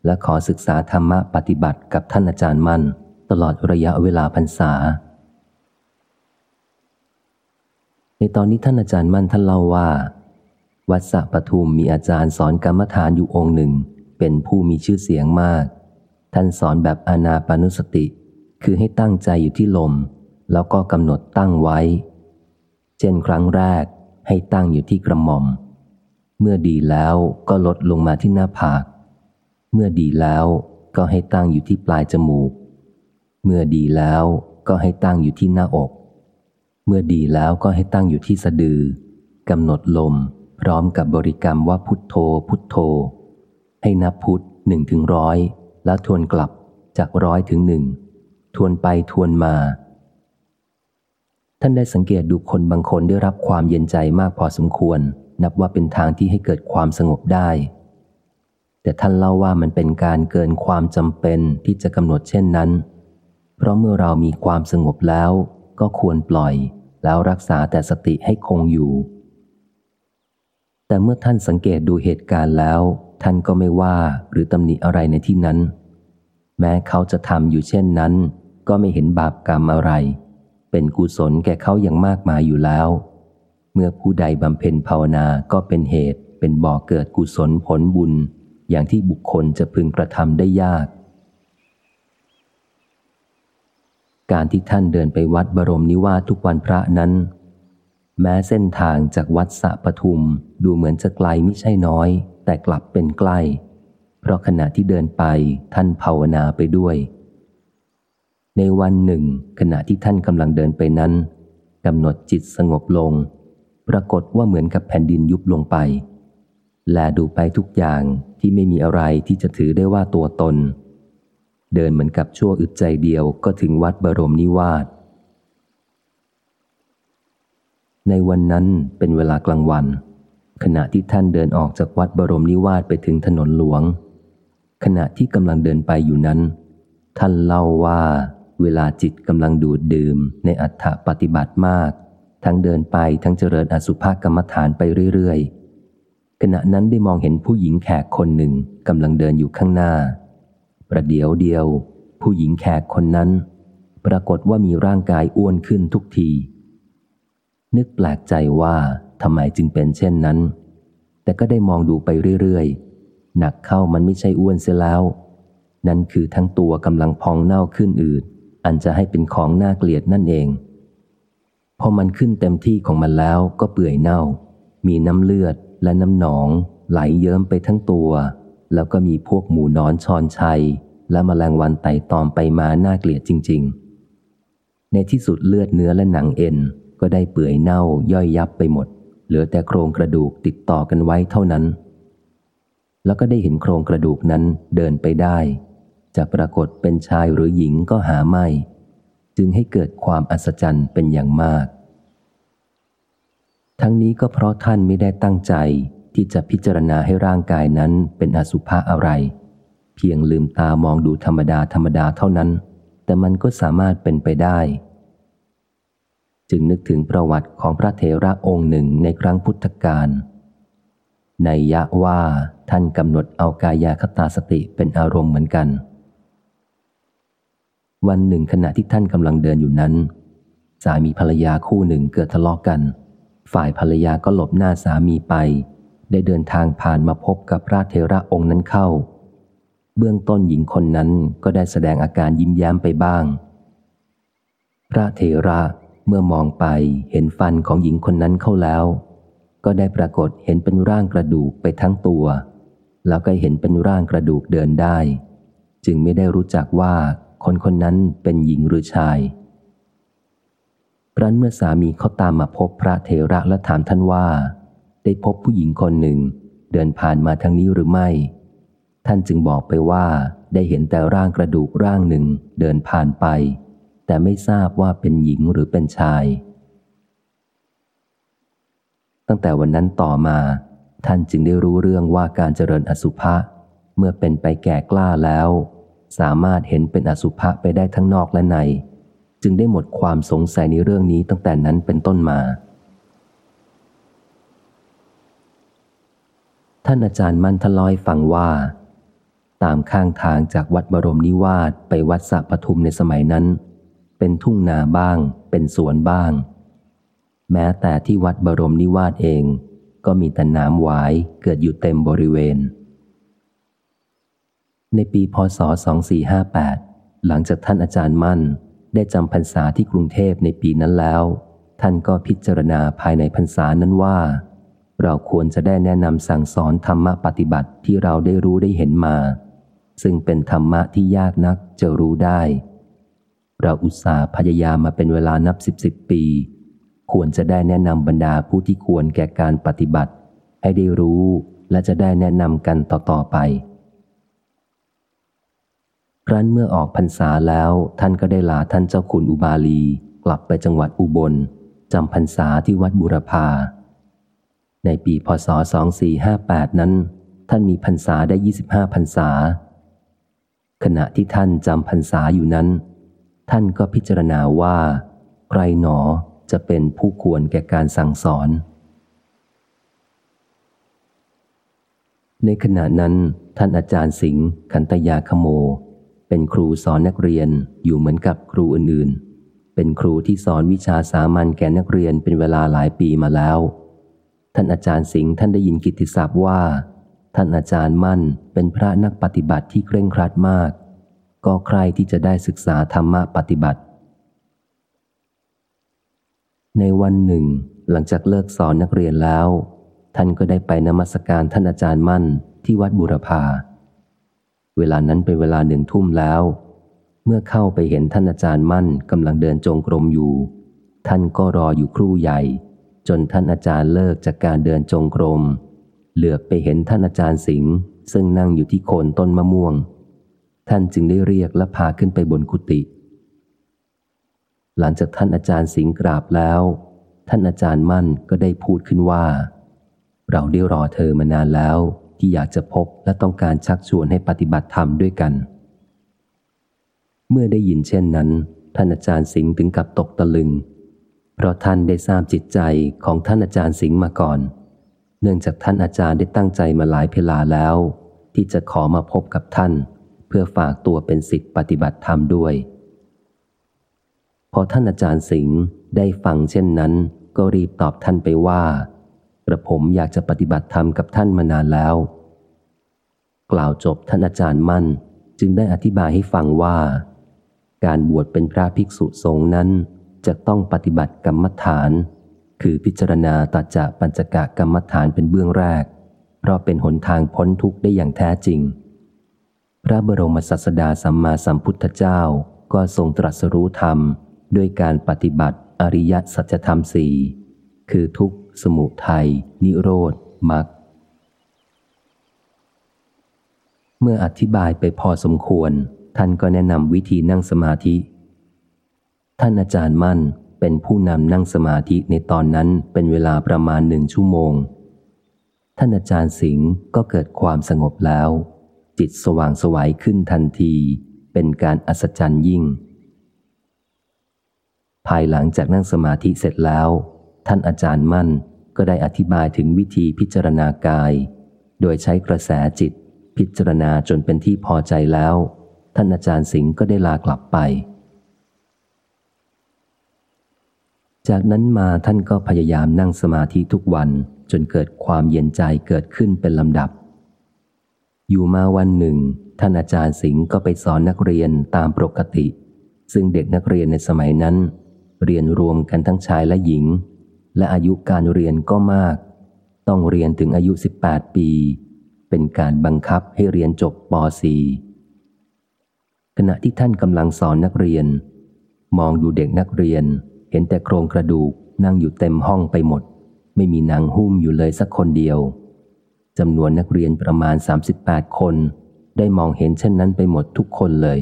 และขอศึกษาธรรมะปฏิบัติกับท่านอาจารย์มั่น ตลอดระยะเวลาพรรษา ในตอนนี้ท่านอาจารย์มั่นท่านเล่าว่า วัดสะปทุมมีอาจารย์สอนกรรมฐานอยู่องค์หนึ่ง เป็นผู้มีชื่อเสียงมาก ท่านสอนแบบอานาปานุสติ คือให้ตั้งใจอยู่ที่ลม แล้วก็กำหนดตั้งไว้ เช่นครั้งแรกให้ตั้งอยู่ที่กระหม่อม เมื่อดีแล้วก็ลดลงมาที่หน้าผาก เมื่อดีแล้วก็ให้ตั้งอยู่ที่ปลายจมูก เมื่อดีแล้วก็ให้ตั้งอยู่ที่หน้าอก เมื่อดีแล้วก็ให้ตั้งอยู่ที่สะดือกำหนดลม พร้อมกับบริกรรมว่าพุทโธพุทโธ ให้นับพุทหนึ่งถึงร้อย แล้วทวนกลับจากร้อยถึงหนึ่งทวนไปทวนมา ท่านได้สังเกตดูคนบางคนได้รับความเย็นใจมากพอสมควร นับว่าเป็นทางที่ให้เกิดความสงบได้ แต่ท่านเล่าว่ามันเป็นการเกินความจำเป็นที่จะกำหนดเช่นนั้น เพราะเมื่อเรามีความสงบแล้วก็ควรปล่อยแล้วรักษาแต่สติให้คงอยู่ แต่เมื่อท่านสังเกตดูเหตุการณ์แล้ว ท่านก็ไม่ว่าหรือตำหนิอะไรในที่นั้น แม้เขาจะทำอยู่เช่นนั้น ก็ไม่เห็นบาปกรรมอะไร เป็นกุศลแก่เขาอย่างมากมายอยู่แล้ว เมื่อผู้ใดบำเพ็ญภาวนาก็เป็นเหตุ เป็นบ่อเกิดกุศลผลบุญ อย่างที่บุคคลจะพึงกระทำได้ยาก การที่ท่านเดินไปวัดบรมนิวาสทุกวันพระนั้น แม้เส้นทางจากวัดสะปทุมดูเหมือนจะไกลไม่ใช่น้อย แต่กลับเป็นใกล้ เพราะขณะที่เดินไปท่านภาวนาไปด้วย ในวันหนึ่ง ขณะที่ท่านกำลังเดินไปนั้นกำหนดจิตสงบลง ปรากฏว่าเหมือนกับแผ่นดินยุบลงไป แลดูไปทุกอย่างที่ไม่มีอะไรที่จะถือได้ว่าตัวตน เดินเหมือนกับชั่วอึดใจเดียวก็ถึงวัดบรมนิวาส ในวันนั้นเป็นเวลากลางวัน ขณะที่ท่านเดินออกจากวัดบรมนิวาสไปถึงถนนหลวง ขณะที่กำลังเดินไปอยู่นั้น ท่านเล่าว่าเวลาจิตกำลังดูดดื่มในอัฏฐปฏิบัติมาก ทั้งเดินไปทั้งเจริญอสุภกรรมฐานไปเรื่อยๆ ขณะนั้นได้มองเห็นผู้หญิงแขกคนหนึ่งกำลังเดินอยู่ข้างหน้า ประเดี๋ยวเดียว ผู้หญิงแขกคนนั้น ปรากฏว่ามีร่างกายอ้วนขึ้นทุกที นึกแปลกใจว่าทำไมจึงเป็นเช่นนั้น แต่ก็ได้มองดูไปเรื่อยๆ หนักเข้ามันไม่ใช่อ้วนเสียแล้ว นั่นคือทั้งตัวกำลังพองเน่าขึ้นอืด อันจะให้เป็นของน่าเกลียดนั่นเอง พอมันขึ้นเต็มที่ของมันแล้วก็เปื่อยเน่า มีน้ำเลือดและน้ำหนอง ไหลเยิ้มไปทั้งตัว แล้วก็มีพวกหมูนอนชอนชัย และมแมลงวันไต่ตอมไปมาน่าเกลียดจริง ๆ ในที่สุดเลือดเนื้อและหนังเอ็น ก็ได้เปื่อยเน่าย่อยยับไปหมด เหลือแต่โครงกระดูกติดต่อกันไว้เท่านั้น แล้วก็ได้เห็นโครงกระดูกนั้นเดินไปได้ จะปรากฏเป็นชายหรือหญิงก็หาไม่ จึงให้เกิดความอัศจรรย์เป็นอย่างมาก ทั้งนี้ก็เพราะท่านไม่ได้ตั้งใจที่จะพิจารณาให้ร่างกายนั้นเป็นอสุภะอะไร เพียงลืมตามองดูธรรมดาธรรมดาเท่านั้น แต่มันก็สามารถเป็นไปได้ จึงนึกถึงประวัติของพระเถระองค์หนึ่งในครั้งพุทธกาลในยะว่าท่านกำหนดเอากายาคตาสติเป็นอารมณ์เหมือนกัน วันหนึ่งขณะที่ท่านกำลังเดินอยู่นั้น สามีภรรยาคู่หนึ่งเกิดทะเลาะกกัน ฝ่ายภรรยาก็หลบหน้าสามีไป ได้เดินทางผ่านมาพบกับพระเทระองค์นั้นเข้า เบื้องต้นหญิงคนนั้นก็ได้แสดงอาการยิ้มแย้มไปบ้าง พระเทระ เมื่อมองไปเห็นฟันของหญิงคนนั้นเข้าแล้ว ก็ได้ปรากฏเห็นเป็นร่างกระดูกไปทั้งตัว แล้วก็เห็นเป็นร่างกระดูกเดินได้ จึงไม่ได้รู้จักว่าคนคนนั้นเป็นหญิงหรือชายรั้นเมื่อสามีเขาตามมาพบพระเทระและถามท่านว่า ได้พบผู้หญิงคนหนึ่ง เดินผ่านมาทางนี้หรือไม่ ท่านจึงบอกไปว่าได้เห็นแต่ร่างกระดูกร่างหนึ่งเดินผ่านไป แต่ไม่ทราบว่าเป็นหญิงหรือเป็นชาย ตั้งแต่วันนั้นต่อมา ท่านจึงได้รู้เรื่องว่าการเจริญอสุภะเมื่อเป็นไปแก่กล้าแล้ว สามารถเห็นเป็นอสุภะไปได้ทั้งนอกและใน จึงได้หมดความสงสัยในเรื่องนี้ตั้งแต่นั้นเป็นต้นมา ท่านอาจารย์มั่นทลอยฟังว่า ตามข้างทางจากวัดบรมนิวาสไปวัดสัปทุมในสมัยนั้น เป็นทุ่งนาบ้าง เป็นสวนบ้าง แม้แต่ที่วัดบรมนิวาสเอง ก็มีแต่น้ำหวายเกิดอยู่เต็มบริเวณ ในปีพศ 2458 หลังจากท่านอาจารย์มั่นได้จำพรรษาที่กรุงเทพในปีนั้นแล้ว ท่านก็พิจารณาภายในพรรษานั้นว่า เราควรจะได้แนะนำสั่งสอนธรรมะปฏิบัติที่เราได้รู้ได้เห็นมา ซึ่งเป็นธรรมะที่ยากนักจะรู้ได้ เราอุตส่าห์พยายามมาเป็นเวลานับสิบสิบปี ควรจะได้แนะนำบรรดาผู้ที่ควรแก่การปฏิบัติ ให้ได้รู้และจะได้แนะนำกันต่อ ๆ ไป ครั้นเมื่อออกพรรษาแล้วท่านก็ได้ลาท่านเจ้าคุณอุบาลีกลับไปจังหวัดอุบลจำพรรษาที่วัดบุรพา ในปีพศ 2458 นั้น ท่านมีพรรษาได้ 25 พรรษา ขณะที่ท่านจำพรรษาอยู่นั้น ท่านก็พิจารณาว่า ใครหนอจะเป็นผู้ควรแก่การสั่งสอน ในขณะนั้น ท่านอาจารย์สิงห์ขันตยาขโม เป็นครูสอนนักเรียนอยู่เหมือนกับครูอื่นๆ เป็นครูที่สอนวิชาสามัญแก่นักเรียนเป็นเวลาหลายปีมาแล้ว ท่านอาจารย์สิงห์ท่านได้ยินกิตติศัพท์ว่า ท่านอาจารย์มั่นเป็นพระนักปฏิบัติที่เคร่งครัดมาก ก็ใครที่จะได้ศึกษาธรรมะปฏิบัติ ในวันหนึ่ง หลังจากเลิกสอนนักเรียนแล้ว ท่านก็ได้ไปนมัสการท่านอาจารย์มั่นที่วัดบุรพาเวลานั้นเป็นเวลาหนึ่งทุ่มแล้ว เมื่อเข้าไปเห็นท่านอาจารย์มั่นกำลังเดินจงกรมอยู่ ท่านก็รออยู่ครู่ใหญ่ จนท่านอาจารย์เลิกจากการเดินจงกรมเหลือไปเห็นท่านอาจารย์สิงห์ซึ่งนั่งอยู่ที่โคนต้นมะม่วง ท่านจึงได้เรียกและพาขึ้นไปบนกุฏิหลังจากท่านอาจารย์สิงกราบแล้ว ท่านอาจารย์มั่นก็ได้พูดขึ้นว่า เราได้รอเธอมานานแล้วที่อยากจะพบและต้องการชักชวนให้ปฏิบัติธรรมด้วยกัน เมื่อได้ยินเช่นนั้น ท่านอาจารย์สิงห์ถึงกับตกตะลึง เพราะท่านได้ทราบจิตใจของท่านอาจารย์สิงห์มาก่อน เนื่องจากท่านอาจารย์ได้ตั้งใจมาหลายเพลาแล้ว ที่จะขอมาพบกับท่าน เพื่อฝากตัวเป็นศิษย์ปฏิบัติธรรมด้วย พอท่านอาจารย์สิงห์ได้ฟังเช่นนั้น ก็รีบตอบท่านไปว่ากระผมอยากจะปฏิบัติธรรมกับท่านมานานแล้ว กล่าวจบท่านอาจารย์มั่นจึงได้อธิบายให้ฟังว่า การบวชเป็นพระภิกษุสงฆ์นั้นจะต้องปฏิบัติกรรมฐาน คือพิจารณาตัจะปัญจกะกรรมฐานเป็นเบื้องแรก เพราะเป็นหนทางพ้นทุกข์ได้อย่างแท้จริง ระบรมศาสดาสัมมาสัมพุทธเจ้าก็ทรงตรัสรู้ธรรม ด้วยการปฏิบัติอริยสัจธรรมสี่คือทุกสมุทัยนิโรธมรรคเมื่ออธิบายไปพอสมควร ท่านก็แนะนำวิธีนั่งสมาธิ ท่านอาจารย์มั่นเป็นผู้นำนั่งสมาธิในตอนนั้นเป็นเวลาประมาณหนึ่งชั่วโมง ท่านอาจารย์สิงห์ก็เกิดความสงบแล้ว จิตสว่างสวัยขึ้นทันที เป็นการอัศจรรย์ยิ่งภภายหลังจากนั่งสมาธิเสร็จแล้ว ท่านอาจารย์มั่นก็ได้อธิบายถึงวิธีพิจารณากาย โดยใช้กระแสจิต พิจารณาจนเป็นที่พอใจแล้ว ท่านอาจารย์สิงห์ก็ได้ลากลับไป จากนั้นมาท่านก็พยายามนั่งสมาธิทุกวันจนเกิดความเย็นใจเกิดขึ้นเป็นลำดับ อยู่มาวันหนึ่ง ท่านอาจารย์สิงห์ก็ไปสอนนักเรียนตามปกติ ซึ่งเด็กนักเรียนในสมัยนั้น เรียนรวมกันทั้งชายและหญิง และอายุการเรียนก็มาก ต้องเรียนถึงอายุ 18 ปี เป็นการบังคับให้เรียนจบป .4 ขณะที่ท่านกำลังสอนนักเรียน มองดูเด็กนักเรียน เห็นแต่โครงกระดูกนั่งอยู่เต็มห้องไปหมด ไม่มีนางหุ้มอยู่เลยสักคนเดียว จำนวนนักเรียนประมาณ 38 คน ได้มองเห็นเช่นนั้นไปหมดทุกคนเลย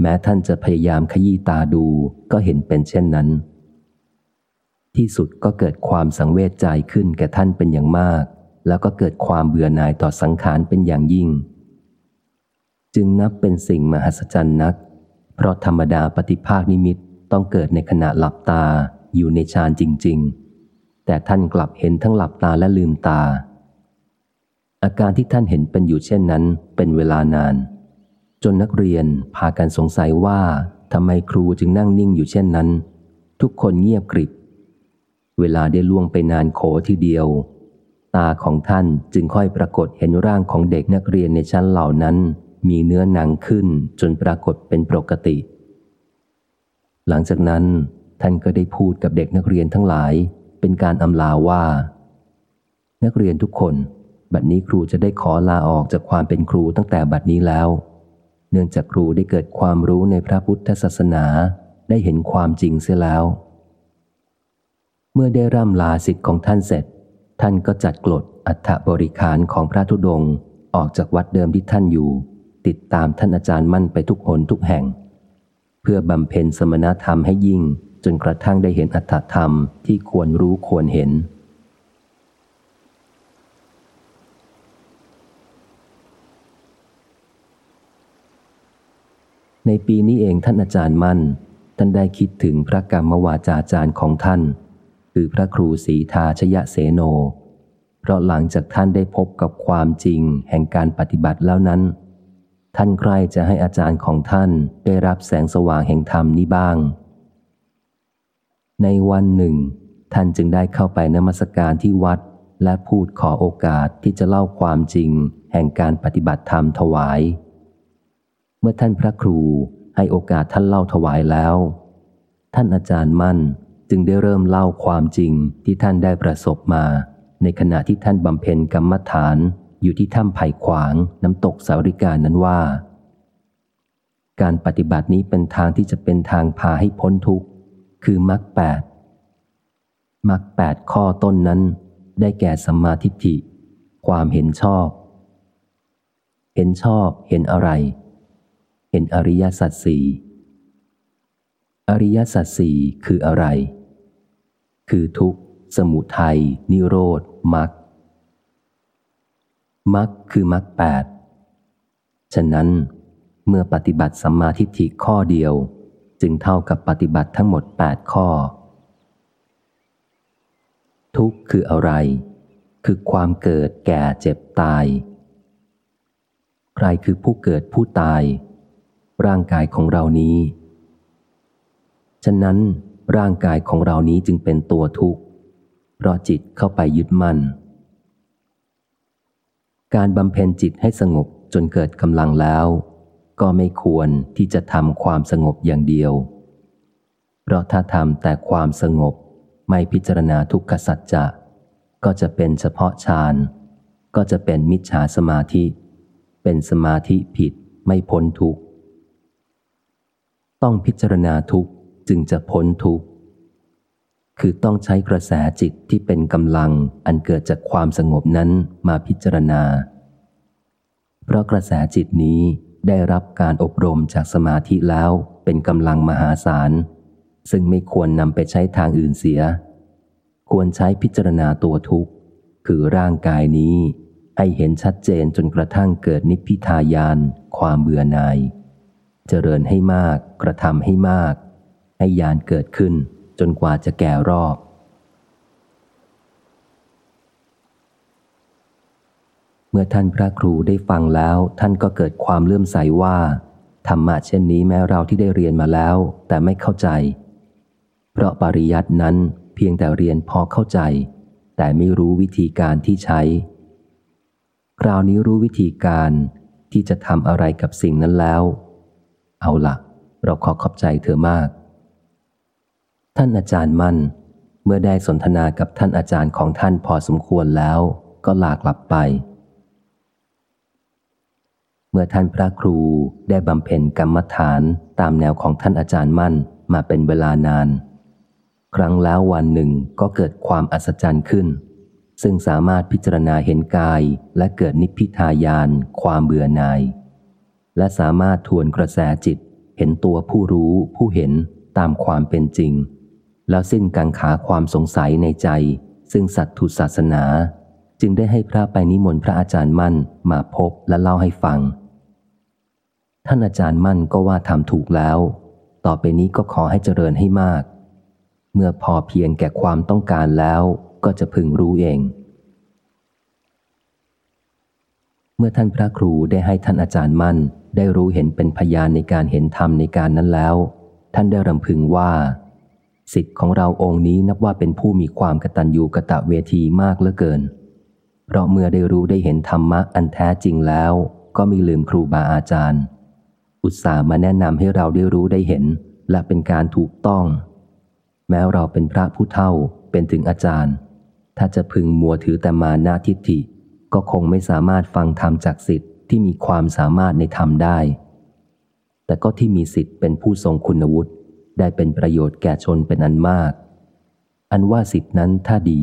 แม้ท่านจะพยายามขยี้ตาดูก็เห็นเป็นเช่นนั้น ที่สุดก็เกิดความสังเวชใจขึ้นแก่ท่านเป็นอย่างมาก แล้วก็เกิดความเบื่อหน่ายต่อสังขารเป็นอย่างยิ่ง จึงนับเป็นสิ่งมหัศจรรย์นัก เพราะธรรมดาปฏิภาคนิมิตต้องเกิดในขณะหลับตาอยู่ในฌานจริง ๆ แต่ท่านกลับเห็นทั้งหลับตาและลืมตา อาการที่ท่านเห็นเป็นอยู่เช่นนั้น เป็นเวลานาน จนนักเรียนพากันสงสัยว่าทำไมครูจึงนั่งนิ่งอยู่เช่นนั้น ทุกคนเงียบกริบ เวลาได้ล่วงไปนานโขทีเดียว ตาของท่านจึงค่อยปรากฏเห็นร่างของเด็กนักเรียนในชั้นเหล่านั้น มีเนื้อหนังขึ้นจนปรากฏเป็นปกติ หลังจากนั้น ท่านก็ได้พูดกับเด็กนักเรียนทั้งหลาย เป็นการอำลาว่า นักเรียนทุกคน บัดนี้ครูจะได้ขอลาออกจากความเป็นครูตั้งแต่บัดนี้แล้ว เนื่องจากครูได้เกิดความรู้ในพระพุทธศาสนาได้เห็นความจริงเสียแล้ว เมื่อได้ร่ำลาสิทธิ์ของท่านเสร็จ ท่านก็จัดกฎอัฐบริคารของพระธุดงค์ออกจากวัดเดิมที่ท่านอยู่ ติดตามท่านอาจารย์มั่นไปทุกหนทุกแห่ง เพื่อบำเพ็ญสมณธรรมให้ยิ่งจนกระทั่งได้เห็นอัตธรรมที่ควรรู้ควรเห็น ในปีนี้เองท่านอาจารย์มั่น ท่านได้คิดถึงพระกรรมวาจาจารย์ของท่าน คือพระครูศรีทาชยะเสโน เพราะหลังจากท่านได้พบกับความจริงแห่งการปฏิบัติแล้วนั้น ท่านใครจะให้อาจารย์ของท่านได้รับแสงสว่างแห่งธรรมนี้บ้าง ในวันหนึ่ง ท่านจึงได้เข้าไปนมัสการที่วัดและพูดขอโอกาสที่จะเล่าความจริงแห่งการปฏิบัติธรรมถวาย มื่อท่านพระครูให้โอกาสท่านเล่าถวายแล้ว ท่านอาจารย์มั่นจึงได้เริ่มเล่าความจริงที่ท่านได้ประสบมา ในขณะที่ท่านบำเพ็ญกรรมฐานอยู่ที่ถ้ำไผ่ขวางน้ำตกสาริกานั้นว่า การปฏิบัตินี้เป็นทางที่จะเป็นทางพาให้พ้นทุกข์ คือมรรคแปดมรรคแปดข้อต้นนั้น ได้แก่สัมมาทิฏฐิ ความเห็นชอบ เห็นชอบเห็นอะไร เห็นอริยสัจสี่อริยสัจสี่คืออะไร คือทุกข์ สมุทัย นิโรธมรรคมรรคคือมรรคแปดฉะนั้น เมื่อปฏิบัติสัมมาทิฏฐิข้อเดียว จึงเท่ากับปฏิบัติทั้งหมด 8 ข้อ ทุกข์คืออะไร คือความเกิดแก่เจ็บตาย ใครคือผู้เกิดผู้ตาย ร่างกายของเรานี้ ฉะนั้นร่างกายของเรานี้จึงเป็นตัวทุกข์ เพราะจิตเข้าไปยึดมั่น การบำเพ็ญจิตให้สงบจนเกิดกำลังแล้ว ก็ไม่ควรที่จะทำความสงบอย่างเดียว เพราะถ้าทำแต่ความสงบไม่พิจารณาทุกขสัจจะก็จะเป็นเฉพาะฌานก็จะเป็นมิจฉาสมาธิ เป็นสมาธิผิดไม่พ้นทุกข์ ต้องพิจารณาทุกจึงจะพ้นทุกคือต้องใช้กระแสจิตที่เป็นกำลังอันเกิดจากความสงบนั้นมาพิจารณา เพราะกระแสจิตนี้ได้รับการอบรมจากสมาธิแล้วเป็นกำลังมหาศาล ซึ่งไม่ควรนำไปใช้ทางอื่นเสีย ควรใช้พิจารณาตัวทุกข์ คือร่างกายนี้ให้เห็นชัดเจนจนกระทั่งเกิดนิพพิทายาน ความเบื่อหน่าย เจริญให้มาก กระทำให้มาก ให้ยานเกิดขึ้นจนกว่าจะแก่รอบ เมื่อท่านพระครูได้ฟังแล้วท่านก็เกิดความเลื่อมใสว่าธรรมะเช่นนี้แม้เราที่ได้เรียนมาแล้ว แต่ไม่เข้าใจ เพราะปริยัตินั้นเพียงแต่เรียนพอเข้าใจ แต่ไม่รู้วิธีการที่ใช้ คราวนี้รู้วิธีการที่จะทำอะไรกับสิ่งนั้นแล้ว เอาละเราขอขอบใจเธอมาก ท่านอาจารย์มั่น เมื่อได้สนทนากับท่านอาจารย์ของท่านพอสมควรแล้ว ก็ลากลับไป เมื่อท่านพระครูได้บำเพ็ญกรรมฐานตามแนวของท่านอาจารย์มั่นมาเป็นเวลานาน ครั้งแล้ววันหนึ่งก็เกิดความอัศจรรย์ขึ้น ซึ่งสามารถพิจารณาเห็นกายและเกิดนิพพิทายานความเบื่อหน่าย และสามารถทวนกระแสจิต เห็นตัวผู้รู้ผู้เห็นตามความเป็นจริง แล้วสิ้นกังขาความสงสัยในใจ ซึ่งสัตถุศาสนา จึงได้ให้พระไปนิมนต์พระอาจารย์มั่นมาพบและเล่าให้ฟัง ท่านอาจารย์มั่นก็ว่าทำถูกแล้ว ต่อไปนี้ก็ขอให้เจริญให้มาก เมื่อพอเพียงแก่ความต้องการแล้วก็จะพึงรู้เองเมื่อท่านพระครูได้ให้ท่านอาจารย์มั่น ได้รู้เห็นเป็นพยานในการเห็นธรรมในการนั้นแล้ว ท่านได้รำพึงว่า สิทธิ์ของเราองค์นี้นับว่าเป็นผู้มีความกตัญญูกะตะเวทีมากเหลือเกิน เพราะเมื่อได้รู้ได้เห็นธรรมะอันแท้จริงแล้ว ก็ไม่ลืมครูบาอาจารย์ อุตส่าห์มาแนะนำให้เราได้รู้ได้เห็น และเป็นการถูกต้อง แม้เราเป็นพระผู้เท่าเป็นถึงอาจารย์ ถ้าจะพึงมัวถือแต่มานาทิฏฐิก็คงไม่สามารถฟังธรรมจากสิทธิ ที่มีความสามารถในธรรมได้ แต่ก็ที่มีสิทธิ์เป็นผู้ทรงคุณวุฒิได้เป็นประโยชน์แก่ชนเป็นอันมาก อันว่าสิทธินั้นถ้าดี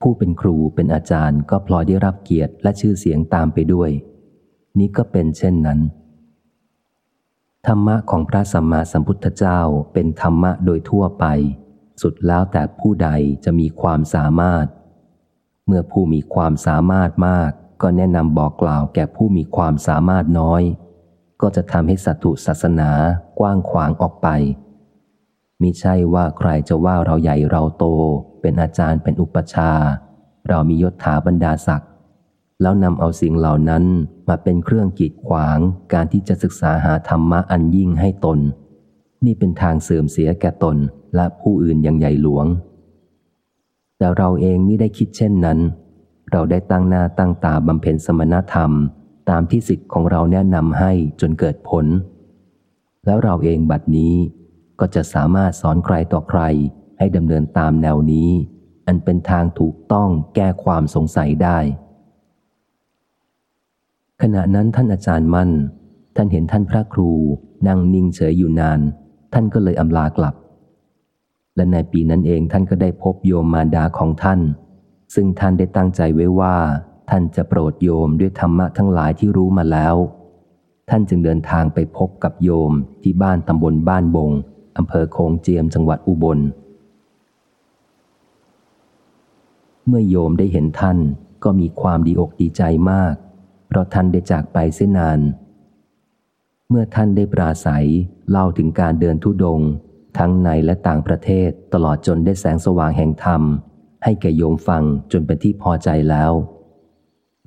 ผู้เป็นครูเป็นอาจารย์ก็พลอยได้รับเกียรติและชื่อเสียงตามไปด้วย นี้ก็เป็นเช่นนั้น ธรรมะของพระสัมมาสัมพุทธเจ้าเป็นธรรมะโดยทั่วไป สุดแล้วแต่ผู้ใดจะมีความสามารถ เมื่อผู้มีความสามารถมาก ก็แนะนำบอกกล่าวแก่ผู้มีความสามารถน้อย ก็จะทำให้สัตถุศาสนากว้างขวางออกไปมิใช่ว่าใครจะว่าเราใหญ่เราโต เป็นอาจารย์เป็นอุปชา เรามียศถาบรรดาศักดิ์แล้วนำเอาสิ่งเหล่านั้นมาเป็นเครื่องกีดขวางการที่จะศึกษาหาธรรมะอันยิ่งให้ตน นี่เป็นทางเสื่อมเสียแก่ตนและผู้อื่นอย่างใหญ่หลวง แต่เราเองไม่ได้คิดเช่นนั้น เราได้ตั้งหน้าตั้งตาบำเพ็ญสมณธรรม ตามที่สิทธิ์ของเราแนะนำให้จนเกิดผล แล้วเราเองบัดนี้ก็จะสามารถสอนใครต่อใครให้ดำเนินตามแนวนี้ อันเป็นทางถูกต้องแก้ความสงสัยได้ ขณะนั้นท่านอาจารย์มั่น ท่านเห็นท่านพระครูนั่งนิ่งเฉยอยู่นาน ท่านก็เลยอำลากลับ และในปีนั้นเองท่านก็ได้พบโยมมารดาของท่าน ซึ่งท่านได้ตั้งใจไว้ว่า ท่านจะโปรดโยมด้วยธรรมะทั้งหลายที่รู้มาแล้ว ท่านจึงเดินทางไปพบกับโยมที่บ้านตำบลบ้านบงอำเภอโคงเจียมจังหวัดอุบล เมื่อโยมได้เห็นท่านก็มีความดีอกดีใจมาก เพราะท่านได้จากไปเส้นนาน เมื่อท่านได้ปราศัยเล่าถึงการเดินทุดง ทั้งในและต่างประเทศตลอดจนได้แสงสว่างแห่งธรรม ให้แก่โยมฟังจนเป็นที่พอใจแล้ว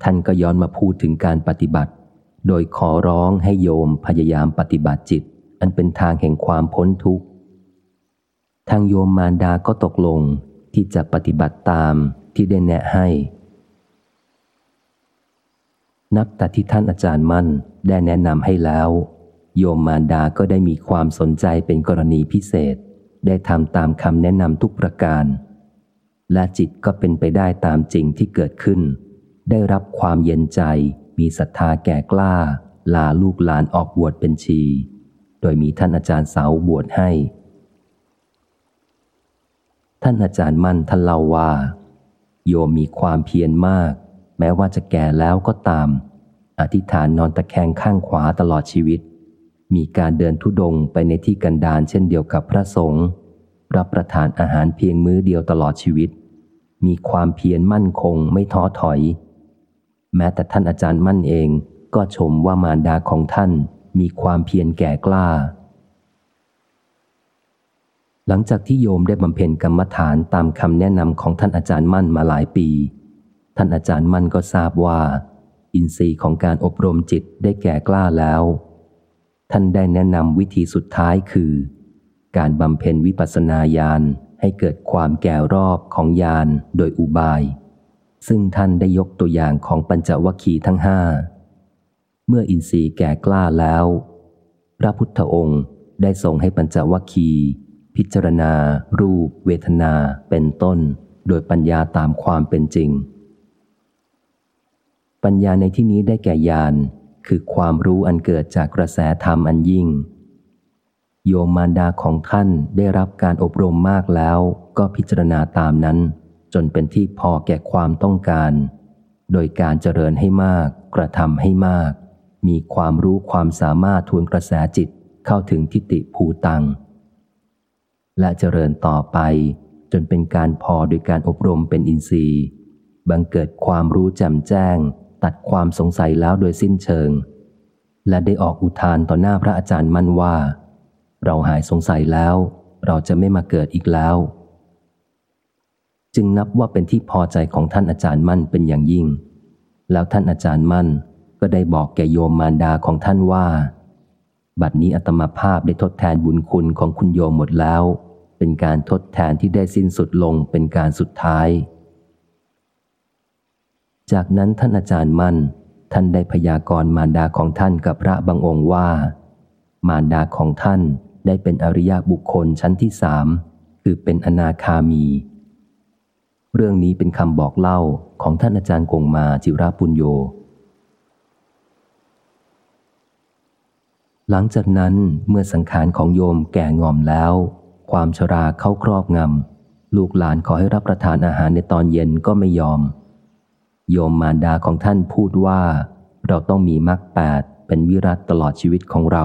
ท่านก็ย้อนมาพูดถึงการปฏิบัติ โดยขอร้องให้โยมพยายามปฏิบัติจิต อันเป็นทางแห่งความพ้นทุกข์ทางโยมมารดาก็ตกลงที่จะปฏิบัติตามที่ได้แนะให้ นับแต่ที่ท่านอาจารย์มั่นได้แนะนำให้แล้ว โยมมารดาก็ได้มีความสนใจเป็นกรณีพิเศษ ได้ทำตามคำแนะนำทุกประการ และจิตก็เป็นไปได้ตามจริงที่เกิดขึ้น ได้รับความเย็นใจ มีศรัทธาแก่กล้า ลาลูกหลานออกบวชเป็นชี โดยมีท่านอาจารย์สาวบวชให้ ท่านอาจารย์มั่นท่านเล่าว่า โยมมีความเพียรมาก แม้ว่าจะแก่แล้วก็ตาม อธิษฐานนอนตะแคงข้างขวาตลอดชีวิต มีการเดินทุดงไปในที่กันดารเช่นเดียวกับพระสงฆ์ รับประทานอาหารเพียงมื้อเดียวตลอดชีวิต มีความเพียรมั่นคงไม่ท้อถอย แม้แต่ท่านอาจารย์มั่นเองก็ชมว่ามารดาของท่านมีความเพียรแก่กล้า หลังจากที่โยมได้บำเพ็ญกรรมฐานตามคำแนะนำของท่านอาจารย์มั่นมาหลายปี ท่านอาจารย์มั่นก็ทราบว่า อินทรีย์ของการอบรมจิตได้แก่กล้าแล้ว ท่านได้แนะนำวิธีสุดท้ายคือ การบำเพ็ญวิปัสนาญาณให้เกิดความแก่รอบของญาณโดยอุบาย ซึ่งท่านได้ยกตัวอย่างของปัญจวัคคีย์ทั้งห้า เมื่ออินทรีย์แก่กล้าแล้ว พระพุทธองค์ได้ทรงให้ปัญจวัคคีย์พิจารณา รูป เวทนาเป็นต้น โดยปัญญาตามความเป็นจริง ปัญญาในที่นี้ได้แก่ญาณคือความรู้อันเกิดจากกระแสธรรมอันยิ่ง โยมมารดาของท่านได้รับการอบรมมากแล้ว ก็พิจารณาตามนั้น จนเป็นที่พอแก่ความต้องการ โดยการเจริญให้มาก กระทำให้มาก มีความรู้ความสามารถทวนกระแสจิตเข้าถึงทิฏฐิภูตัง และเจริญต่อไป จนเป็นการพอโดยการอบรมเป็นอินทรีย์ บังเกิดความรู้แจ่มแจ้ง ตัดความสงสัยแล้วโดยสิ้นเชิง และได้ออกอุทานต่อหน้าพระอาจารย์มั่นว่า เราหายสงสัยแล้ว เราจะไม่มาเกิดอีกแล้ว จึงนับว่าเป็นที่พอใจของท่านอาจารย์มั่นเป็นอย่างยิ่ง แล้วท่านอาจารย์มั่นก็ได้บอกแก่โยมมารดาของท่านว่า บัดนี้อัตมาภาพได้ทดแทนบุญคุณของคุณโยมหมดแล้ว เป็นการทดแทนที่ได้สิ้นสุดลงเป็นการสุดท้าย จากนั้นท่านอาจารย์มั่น ท่านได้พยากรณ์มารดาของท่านกับพระบางองค์ว่า มารดาของท่าน ได้เป็นอริยบุคคลชั้นที่สามคือเป็นอนาคามี เรื่องนี้เป็นคำบอกเล่าของท่านอาจารย์กงมาจิราปุญโย หลังจากนั้นเมื่อสังขารของโยมแก่งอมแล้ว ความชราเข้าครอบงำลูกหลานขอให้รับประทานอาหารในตอนเย็นก็ไม่ยอม โยมมารดาของท่านพูดว่า เราต้องมีมรรคแปดเป็นวิรัตตลอดชีวิตของเรา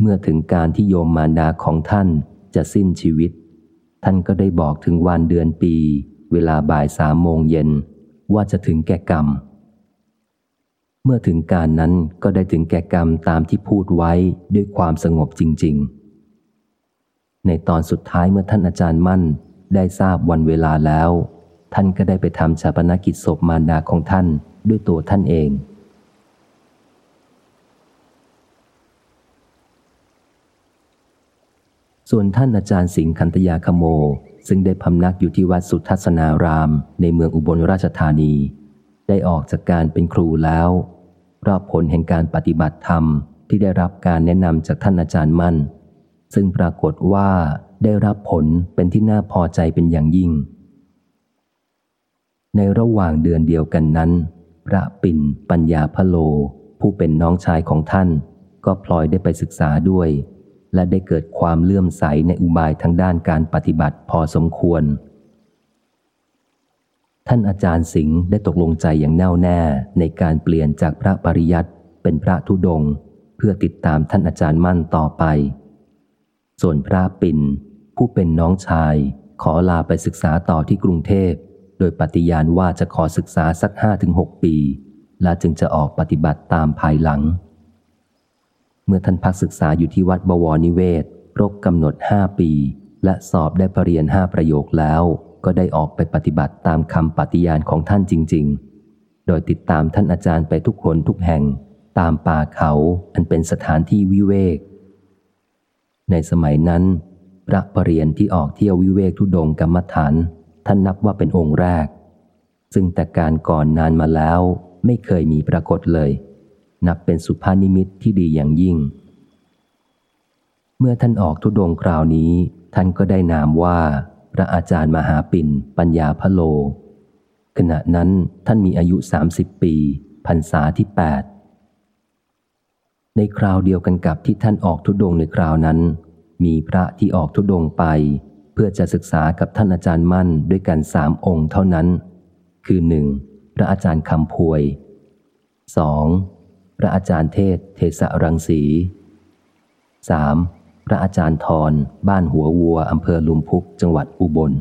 เมื่อถึงการที่โยมมารดาของท่านจะสิ้นชีวิต ท่านก็ได้บอกถึงวันเดือนปี เวลาบ่ายสามโมงเย็น ว่าจะถึงแก่กรรม เมื่อถึงการนั้นก็ได้ถึงแก่กรรมตามที่พูดไว้ด้วยความสงบจริง ๆ ในตอนสุดท้ายเมื่อท่านอาจารย์มั่นได้ทราบวันเวลาแล้ว ท่านก็ได้ไปทำชาปนกิจศพมารดาของท่านด้วยตัวท่านเอง ส่วนท่านอาจารย์สิงห์คันตยาคโม ซึ่งได้พำนักอยู่ที่วัดสุทัศนาราม ในเมืองอุบลราชธานี ได้ออกจากการเป็นครูแล้วรอบผลแห่งการปฏิบัติธรรมที่ได้รับการแนะนำจากท่านอาจารย์มั่น ซึ่งปรากฏว่าได้รับผลเป็นที่น่าพอใจเป็นอย่างยิ่ง ในระหว่างเดือนเดียวกันนั้น พระปิ่นปัญญาพโล ผู้เป็นน้องชายของท่าน ก็พลอยได้ไปศึกษาด้วย และได้เกิดความเลื่อมใสในอุบายทางด้านการปฏิบัติพอสมควร ท่านอาจารย์สิงห์ได้ตกลงใจอย่างแน่วแน่ในการเปลี่ยนจากพระปริยัติเป็นพระธุดง เพื่อติดตามท่านอาจารย์มั่นต่อไป ส่วนพระปิ่นผู้เป็นน้องชาย ขอลาไปศึกษาต่อที่กรุงเทพ โดยปฏิญาณว่าจะขอศึกษาสักห้าถึงหกปี และจึงจะออกปฏิบัติตามภายหลัง เมื่อท่านพักศึกษาอยู่ที่วัดบวรนิเวศรบกำหนดห้าปี และสอบได้ปรริญญาห้าประโยคแล้ว ก็ได้ออกไปปฏิบัติตามคำปฏิญาณของท่านจริง ๆ โดยติดตามท่านอาจารย์ไปทุกคนทุกแห่ง ตามป่าเขาอันเป็นสถานที่วิเวก ในสมัยนั้น พระปรริยนที่ออกเที่ยววิเวกทุดงกรรมฐาน ท่านนับว่าเป็นองค์แรก ซึ่งแต่การก่อนนานมาแล้วไม่เคยมีปรากฏเลย นับเป็นสุภานิมิตที่ดีอย่างยิ่ง เมื่อท่านออกทุดงคราวนี้ ท่านก็ได้นามว่า พระอาจารย์มหาปิ่นปัญญาพโล ขณะนั้นท่านมีอายุสามสิบปีพรรษาที่แปดในคราวเดียวกันกับที่ท่านออกทุดงในคราวนั้น มีพระที่ออกทุดงไป เพื่อจะศึกษากับท่านอาจารย์มั่นด้วยกันสามองค์เท่านั้น คือหนึ่งพระอาจารย์คำพวยสอง พระอาจารย์เทศ เทสรังสีสามพระอาจารย์ทรบ้านหัววัวอำเภอลุมพุกจังหวัดอุบล